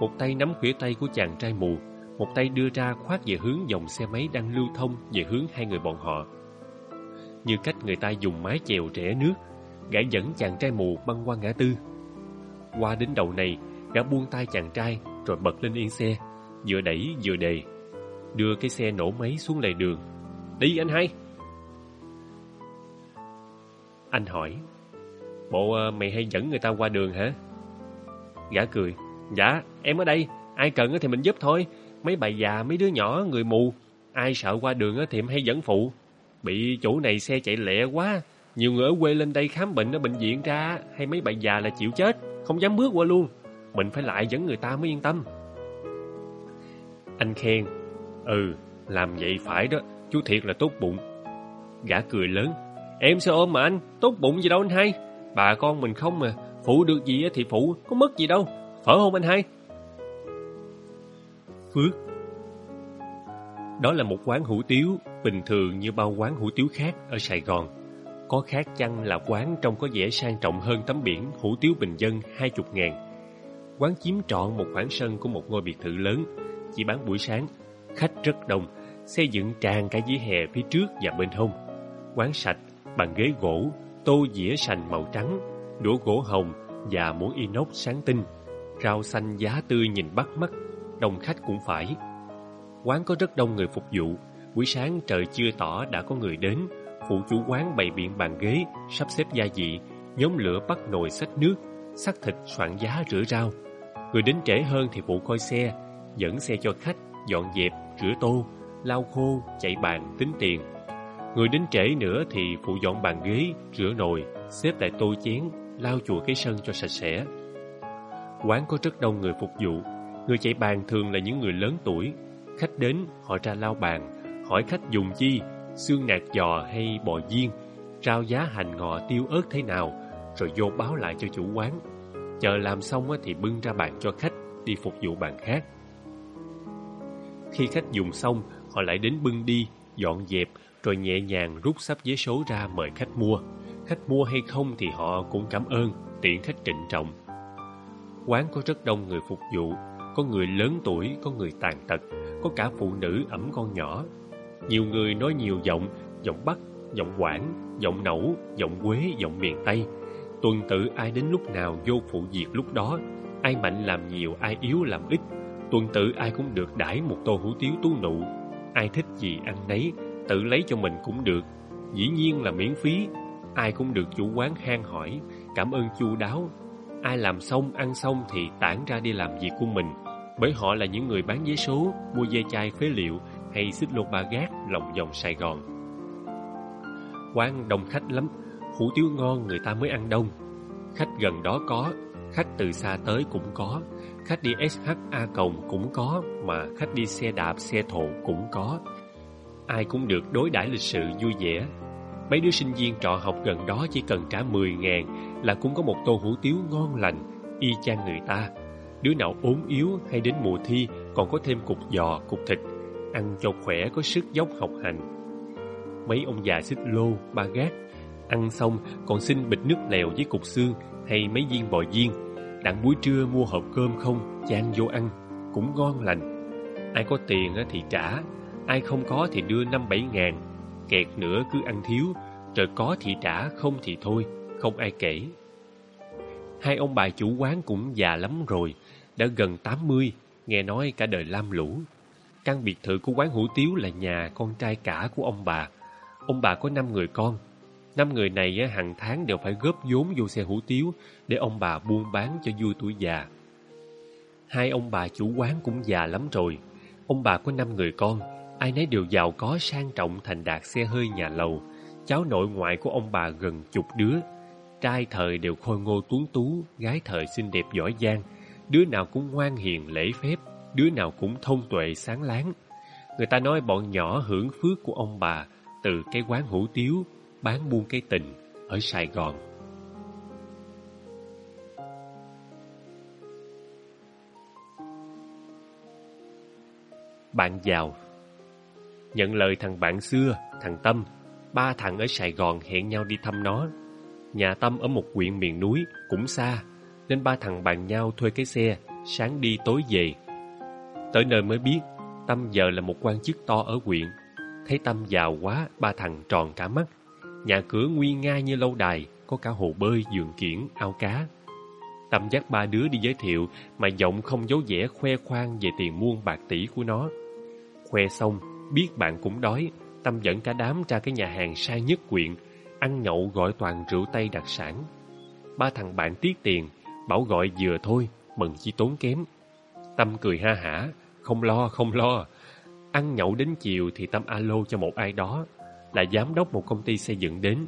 A: Một tay nắm khuỷu tay của chàng trai mù, một tay đưa ra khoát về hướng dòng xe máy đang lưu thông về hướng hai người bọn họ như cách người ta dùng mái chèo rẽ nước, gã dẫn chàng trai mù băng qua ngã tư. Qua đến đầu này, gã buông tay chàng trai rồi bật lên yên xe, vừa đẩy vừa đề, đưa cái xe nổ máy xuống lề đường. Đi anh hai. Anh hỏi, bộ ờ, mày hay dẫn người ta qua đường hả? Gã cười dạ em ở đây, ai cần thì mình giúp thôi. Mấy bà già, mấy đứa nhỏ, người mù, ai sợ qua đường thì em hay dẫn phụ. Bị chỗ này xe chạy lẹ quá. Nhiều người ở quê lên đây khám bệnh ở bệnh viện ra, Hay mấy bà già là chịu chết. Không dám bước qua luôn. Mình phải lại dẫn người ta mới yên tâm. Anh khen. Ừ làm vậy phải đó. Chú thiệt là tốt bụng. Gã cười lớn. Em sẽ ôm mà anh. Tốt bụng gì đâu anh hai. Bà con mình không mà. Phụ được gì thì phụ. Có mất gì đâu. Phở không anh hai? Phước đó là một quán hủ tiếu bình thường như bao quán hủ tiếu khác ở Sài Gòn. Có khác chăng là quán trông có vẻ sang trọng hơn tấm biển hủ tiếu bình dân hai chục ngàn. Quán chiếm trọn một khoảng sân của một ngôi biệt thự lớn, chỉ bán buổi sáng. Khách rất đông, xây dựng tràn cả dưới hè phía trước và bên hông. Quán sạch, bằng ghế gỗ, tô dĩa sành màu trắng, đũa gỗ hồng và muỗng inox sáng tinh. Rau xanh giá tươi nhìn bắt mắt, đông khách cũng phải Quán có rất đông người phục vụ. Buổi sáng trời chưa tỏ đã có người đến. Phụ chủ quán bày biện bàn ghế, sắp xếp gia vị, nhóm lửa bắt nồi xách nước, sắc thịt soạn giá rửa rau. Người đến trễ hơn thì phụ coi xe, dẫn xe cho khách, dọn dẹp, rửa tô, lau khô, chạy bàn, tính tiền. Người đến trễ nữa thì phụ dọn bàn ghế, rửa nồi, xếp lại tô chén, lau chùi cái sân cho sạch sẽ. Quán có rất đông người phục vụ, người chạy bàn thường là những người lớn tuổi, Khách đến, họ ra lao bàn, hỏi khách dùng chi, xương nạc giò hay bò viên, rau giá hành ngò tiêu ớt thế nào, rồi vô báo lại cho chủ quán. Chờ làm xong thì bưng ra bàn cho khách, đi phục vụ bàn khác. Khi khách dùng xong, họ lại đến bưng đi, dọn dẹp, rồi nhẹ nhàng rút sắp giấy số ra mời khách mua. Khách mua hay không thì họ cũng cảm ơn, tiện khách trịnh trọng. Quán có rất đông người phục vụ, có người lớn tuổi, có người tàn tật, có cả phụ nữ ẩm con nhỏ. Nhiều người nói nhiều giọng, giọng Bắc, giọng Quảng, giọng Nẩu, giọng Quế, giọng miền Tây. Tuần tự ai đến lúc nào vô phụ việc lúc đó, ai mạnh làm nhiều, ai yếu làm ít. Tuần tự ai cũng được đãi một tô hủ tiếu tú nụ. ai thích gì ăn nấy, tự lấy cho mình cũng được. Dĩ nhiên là miễn phí, ai cũng được chủ quán hang hỏi, cảm ơn chu đáo. Ai làm xong, ăn xong thì tản ra đi làm việc của mình, bởi họ là những người bán vé số, mua dây chai phế liệu hay xích lô ba gác lòng vòng Sài Gòn. Quán đông khách lắm, hủ tiếu ngon người ta mới ăn đông. Khách gần đó có, khách từ xa tới cũng có, khách đi SHA Còng cũng có, mà khách đi xe đạp, xe thộ cũng có. Ai cũng được đối đãi lịch sự vui vẻ. Mấy đứa sinh viên trọ học gần đó chỉ cần trả 10 ngàn là cũng có một tô hủ tiếu ngon lành, y chang người ta. Đứa nào ốm yếu hay đến mùa thi còn có thêm cục giò, cục thịt, ăn cho khỏe có sức dốc học hành. Mấy ông già xích lô, ba gác, ăn xong còn xin bịch nước lèo với cục xương hay mấy viên bò viên. Đặng buổi trưa mua hộp cơm không, chan vô ăn, cũng ngon lành. Ai có tiền thì trả, ai không có thì đưa năm bảy ngàn. Kẹt nữa cứ ăn thiếu, rồi có thì trả, không thì thôi, không ai kể. Hai ông bà chủ quán cũng già lắm rồi, đã gần 80, nghe nói cả đời lam lũ. Căn biệt thự của quán hủ tiếu là nhà con trai cả của ông bà. Ông bà có năm người con. Năm người này hàng tháng đều phải góp vốn vô xe hủ tiếu để ông bà buôn bán cho vui tuổi già. Hai ông bà chủ quán cũng già lắm rồi. Ông bà có năm người con, ai nấy đều giàu có sang trọng thành đạt xe hơi nhà lầu. Cháu nội ngoại của ông bà gần chục đứa. Trai thời đều khôi ngô tuấn tú, gái thời xinh đẹp giỏi giang. Đứa nào cũng ngoan hiền lễ phép, đứa nào cũng thông tuệ sáng láng. Người ta nói bọn nhỏ hưởng phước của ông bà từ cái quán hủ tiếu bán buôn cây tình ở Sài Gòn. Bạn giàu Nhận lời thằng bạn xưa, thằng Tâm, ba thằng ở Sài Gòn hẹn nhau đi thăm nó. Nhà Tâm ở một huyện miền núi, cũng xa, nên ba thằng bàn nhau thuê cái xe, sáng đi tối về. Tới nơi mới biết, Tâm giờ là một quan chức to ở huyện. Thấy Tâm giàu quá, ba thằng tròn cả mắt. Nhà cửa nguy nga như lâu đài, có cả hồ bơi, giường kiển, ao cá. Tâm dắt ba đứa đi giới thiệu, mà giọng không giấu vẻ khoe khoang về tiền muôn bạc tỷ của nó. Khoe xong, biết bạn cũng đói, Tâm dẫn cả đám ra cái nhà hàng sai nhất quyện, ăn nhậu gọi toàn rượu tây đặc sản. Ba thằng bạn tiếc tiền, bảo gọi vừa thôi, mừng chi tốn kém. Tâm cười ha hả, không lo, không lo. Ăn nhậu đến chiều thì Tâm alo cho một ai đó, là giám đốc một công ty xây dựng đến.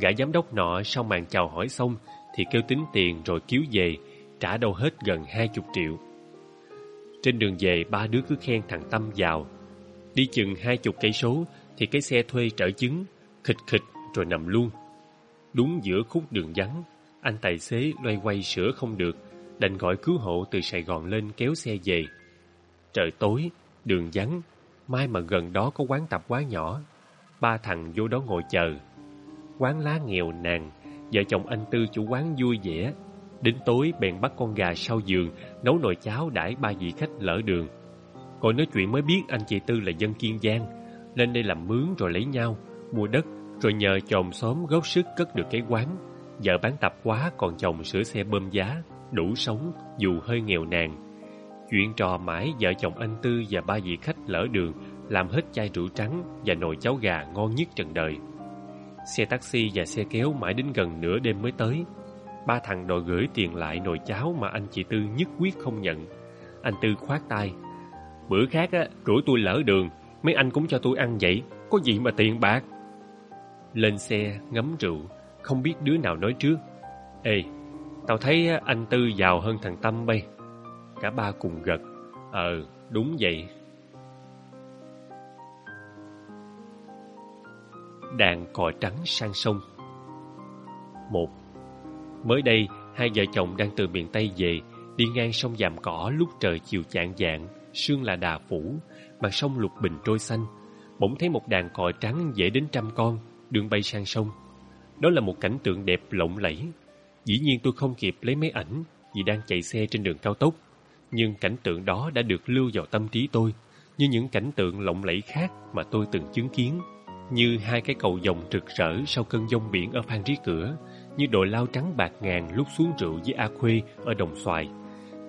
A: Gã giám đốc nọ sau màn chào hỏi xong thì kêu tính tiền rồi cứu về, trả đâu hết gần hai chục triệu. Trên đường về ba đứa cứ khen thằng Tâm giàu. Đi chừng hai chục cây số thì cái xe thuê trở chứng, khịch khịch rồi nằm luôn. Đúng giữa khúc đường vắng, anh tài xế loay quay sửa không được, đành gọi cứu hộ từ Sài Gòn lên kéo xe về. Trời tối, đường vắng, mai mà gần đó có quán tập quá nhỏ. Ba thằng vô đó ngồi chờ. Quán lá nghèo nàn, vợ chồng anh Tư chủ quán vui vẻ. Đến tối bèn bắt con gà sau giường, nấu nồi cháo đãi ba vị khách lỡ đường. Còn nói chuyện mới biết anh chị Tư là dân Kiên Giang, lên đây làm mướn rồi lấy nhau, mua đất, rồi nhờ chồng xóm góp sức cất được cái quán. Vợ bán tập quá còn chồng sửa xe bơm giá, đủ sống dù hơi nghèo nàn. Chuyện trò mãi vợ chồng anh Tư và ba vị khách lỡ đường làm hết chai rượu trắng và nồi cháo gà ngon nhất trần đời. Xe taxi và xe kéo mãi đến gần nửa đêm mới tới. Ba thằng đòi gửi tiền lại nồi cháo mà anh chị Tư nhất quyết không nhận. Anh Tư khoát tay. Bữa khác á, rủi tôi lỡ đường, mấy anh cũng cho tôi ăn vậy, có gì mà tiền bạc. Lên xe, ngắm rượu, không biết đứa nào nói trước. Ê, tao thấy anh Tư giàu hơn thằng Tâm bay. Cả ba cùng gật. Ờ, đúng vậy. Đàn cò trắng sang sông một Mới đây, hai vợ chồng đang từ miền Tây về, đi ngang sông Dàm Cỏ lúc trời chiều chạng dạng, sương là đà phủ, mặt sông lục bình trôi xanh. Bỗng thấy một đàn cò trắng dễ đến trăm con, đường bay sang sông. Đó là một cảnh tượng đẹp lộng lẫy. Dĩ nhiên tôi không kịp lấy máy ảnh vì đang chạy xe trên đường cao tốc. Nhưng cảnh tượng đó đã được lưu vào tâm trí tôi như những cảnh tượng lộng lẫy khác mà tôi từng chứng kiến. Như hai cái cầu dòng rực rỡ sau cơn giông biển ở Phan Rí Cửa, như đội lao trắng bạc ngàn lúc xuống rượu với A Khuê ở Đồng Xoài,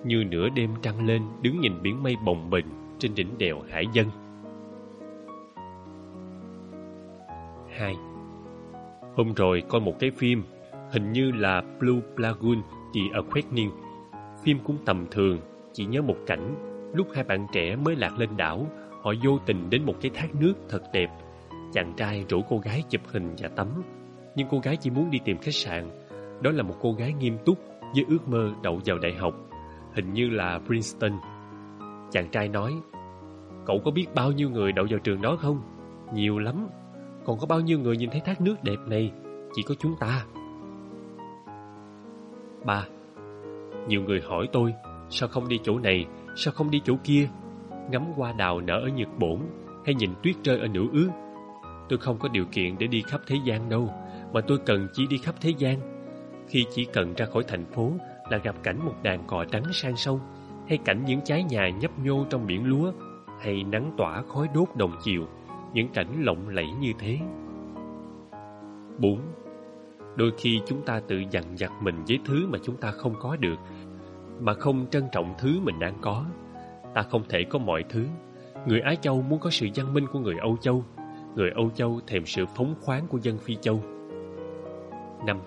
A: như nửa đêm trăng lên đứng nhìn biển mây bồng bềnh trên đỉnh đèo Hải Dân. 2. Hôm rồi coi một cái phim, hình như là Blue Lagoon The Awakening. Phim cũng tầm thường, chỉ nhớ một cảnh, lúc hai bạn trẻ mới lạc lên đảo, họ vô tình đến một cái thác nước thật đẹp. Chàng trai rủ cô gái chụp hình và tắm, nhưng cô gái chỉ muốn đi tìm khách sạn. Đó là một cô gái nghiêm túc với ước mơ đậu vào đại học, hình như là Princeton. Chàng trai nói, cậu có biết bao nhiêu người đậu vào trường đó không? Nhiều lắm, còn có bao nhiêu người nhìn thấy thác nước đẹp này? Chỉ có chúng ta. Ba, Nhiều người hỏi tôi, Sao không đi chỗ này, Sao không đi chỗ kia? Ngắm hoa đào nở ở Nhật Bổn, Hay nhìn tuyết rơi ở Nữ Ước? Tôi không có điều kiện để đi khắp thế gian đâu, Mà tôi cần chỉ đi khắp thế gian. Khi chỉ cần ra khỏi thành phố Là gặp cảnh một đàn cò trắng sang sông, Hay cảnh những trái nhà nhấp nhô trong biển lúa, Hay nắng tỏa khói đốt đồng chiều những cảnh lộng lẫy như thế. 4. Đôi khi chúng ta tự dằn vặt mình với thứ mà chúng ta không có được, mà không trân trọng thứ mình đang có. Ta không thể có mọi thứ. Người Á Châu muốn có sự văn minh của người Âu Châu, người Âu Châu thèm sự phóng khoáng của dân Phi Châu. 5.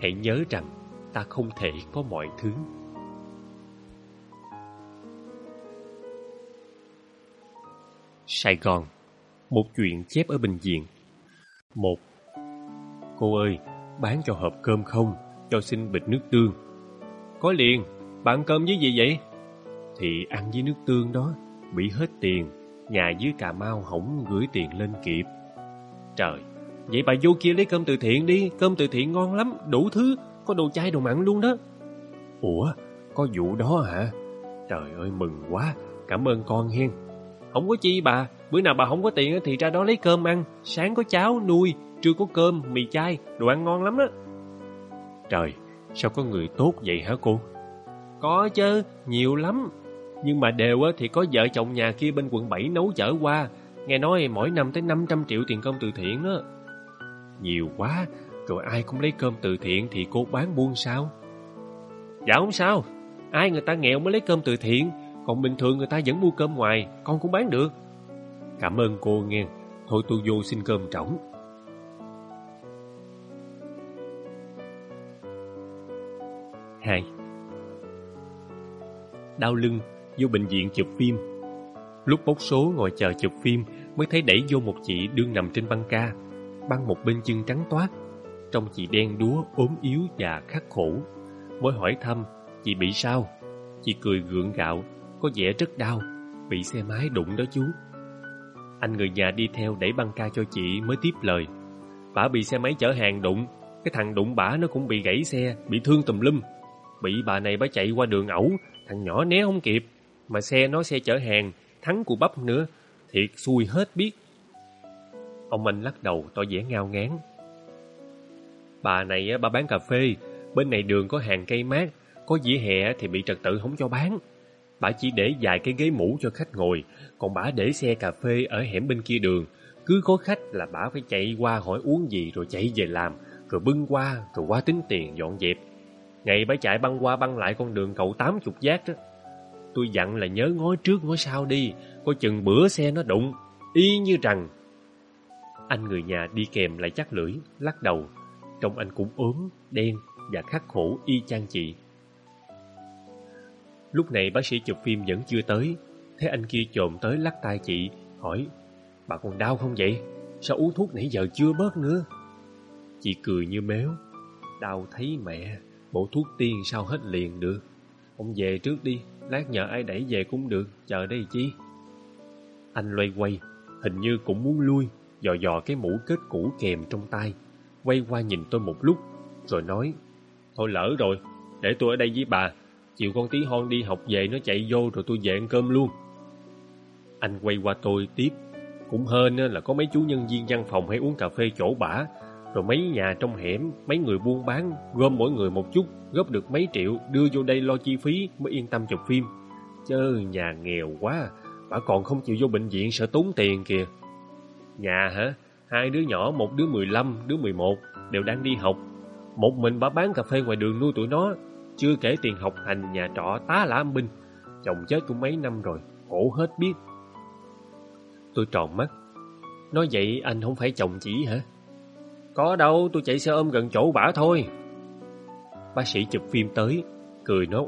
A: Hãy nhớ rằng ta không thể có mọi thứ. Sài Gòn một chuyện chép ở bệnh viện. Một Cô ơi, bán cho hộp cơm không? Cho xin bịch nước tương. Có liền, bạn cơm với gì vậy? Thì ăn với nước tương đó, bị hết tiền. Nhà dưới Cà Mau hỏng gửi tiền lên kịp. Trời, vậy bà vô kia lấy cơm từ thiện đi, cơm từ thiện ngon lắm, đủ thứ, có đồ chay đồ mặn luôn đó. Ủa, có vụ đó hả? Trời ơi mừng quá, cảm ơn con hen. Không có chi bà, bữa nào bà không có tiền thì ra đó lấy cơm ăn, sáng có cháo nuôi, trưa có cơm, mì chay, đồ ăn ngon lắm đó. Trời, sao có người tốt vậy hả cô? Có chứ, nhiều lắm. Nhưng mà đều thì có vợ chồng nhà kia bên quận 7 nấu chở qua. Nghe nói mỗi năm tới 500 triệu tiền công từ thiện đó. Nhiều quá, rồi ai cũng lấy cơm từ thiện thì cô bán buôn sao? Dạ không sao, ai người ta nghèo mới lấy cơm từ thiện, còn bình thường người ta vẫn mua cơm ngoài, con cũng bán được. Cảm ơn cô nghe, thôi tôi vô xin cơm trỏng. Hai Đau lưng, vô bệnh viện chụp phim. Lúc bốc số ngồi chờ chụp phim mới thấy đẩy vô một chị đương nằm trên băng ca, băng một bên chân trắng toát. Trong chị đen đúa, ốm yếu và khắc khổ. Mới hỏi thăm, chị bị sao? Chị cười gượng gạo, có vẻ rất đau, bị xe máy đụng đó chú. Anh người nhà đi theo đẩy băng ca cho chị mới tiếp lời. Bả bị xe máy chở hàng đụng, cái thằng đụng bả nó cũng bị gãy xe, bị thương tùm lum. Bị bà này bả chạy qua đường ẩu, thằng nhỏ né không kịp, mà xe nó xe chở hàng, thắng của bắp nữa, thiệt xui hết biết. Ông anh lắc đầu tỏ vẻ ngao ngán. Bà này bà bán cà phê, bên này đường có hàng cây mát, có dĩa hè thì bị trật tự không cho bán. Bà chỉ để vài cái ghế mũ cho khách ngồi, còn bà để xe cà phê ở hẻm bên kia đường. Cứ có khách là bà phải chạy qua hỏi uống gì rồi chạy về làm, rồi bưng qua, rồi qua tính tiền dọn dẹp. Ngày bà chạy băng qua băng lại con đường cậu tám chục giác đó. Tôi dặn là nhớ ngó trước ngó sau đi, coi chừng bữa xe nó đụng, y như rằng. Anh người nhà đi kèm lại chắc lưỡi, lắc đầu. Trông anh cũng ốm, đen và khắc khổ y chang chị. Lúc này bác sĩ chụp phim vẫn chưa tới. Thấy anh kia trộm tới lắc tay chị, Hỏi, Bà còn đau không vậy? Sao uống thuốc nãy giờ chưa bớt nữa? Chị cười như méo, Đau thấy mẹ, Bộ thuốc tiên sao hết liền được. Ông về trước đi, Lát nhờ ai đẩy về cũng được, Chờ đây chi. Anh loay quay, Hình như cũng muốn lui, Dò dò cái mũ kết cũ kèm trong tay. Quay qua nhìn tôi một lúc, Rồi nói, Thôi lỡ rồi, Để tôi ở đây với bà. Chiều con tí hon đi học về nó chạy vô rồi tôi về ăn cơm luôn. Anh quay qua tôi tiếp. Cũng hên là có mấy chú nhân viên văn phòng hay uống cà phê chỗ bả. Rồi mấy nhà trong hẻm, mấy người buôn bán, gom mỗi người một chút, góp được mấy triệu, đưa vô đây lo chi phí mới yên tâm chụp phim. Chớ nhà nghèo quá, bà còn không chịu vô bệnh viện sợ tốn tiền kìa. Nhà hả? Hai đứa nhỏ, một đứa 15, đứa 11, đều đang đi học. Một mình bà bán cà phê ngoài đường nuôi tụi nó, chưa kể tiền học hành nhà trọ tá lã binh Chồng chết cũng mấy năm rồi Khổ hết biết Tôi tròn mắt Nói vậy anh không phải chồng chỉ hả Có đâu, tôi chạy xe ôm gần chỗ bả thôi. Bác sĩ chụp phim tới, cười nói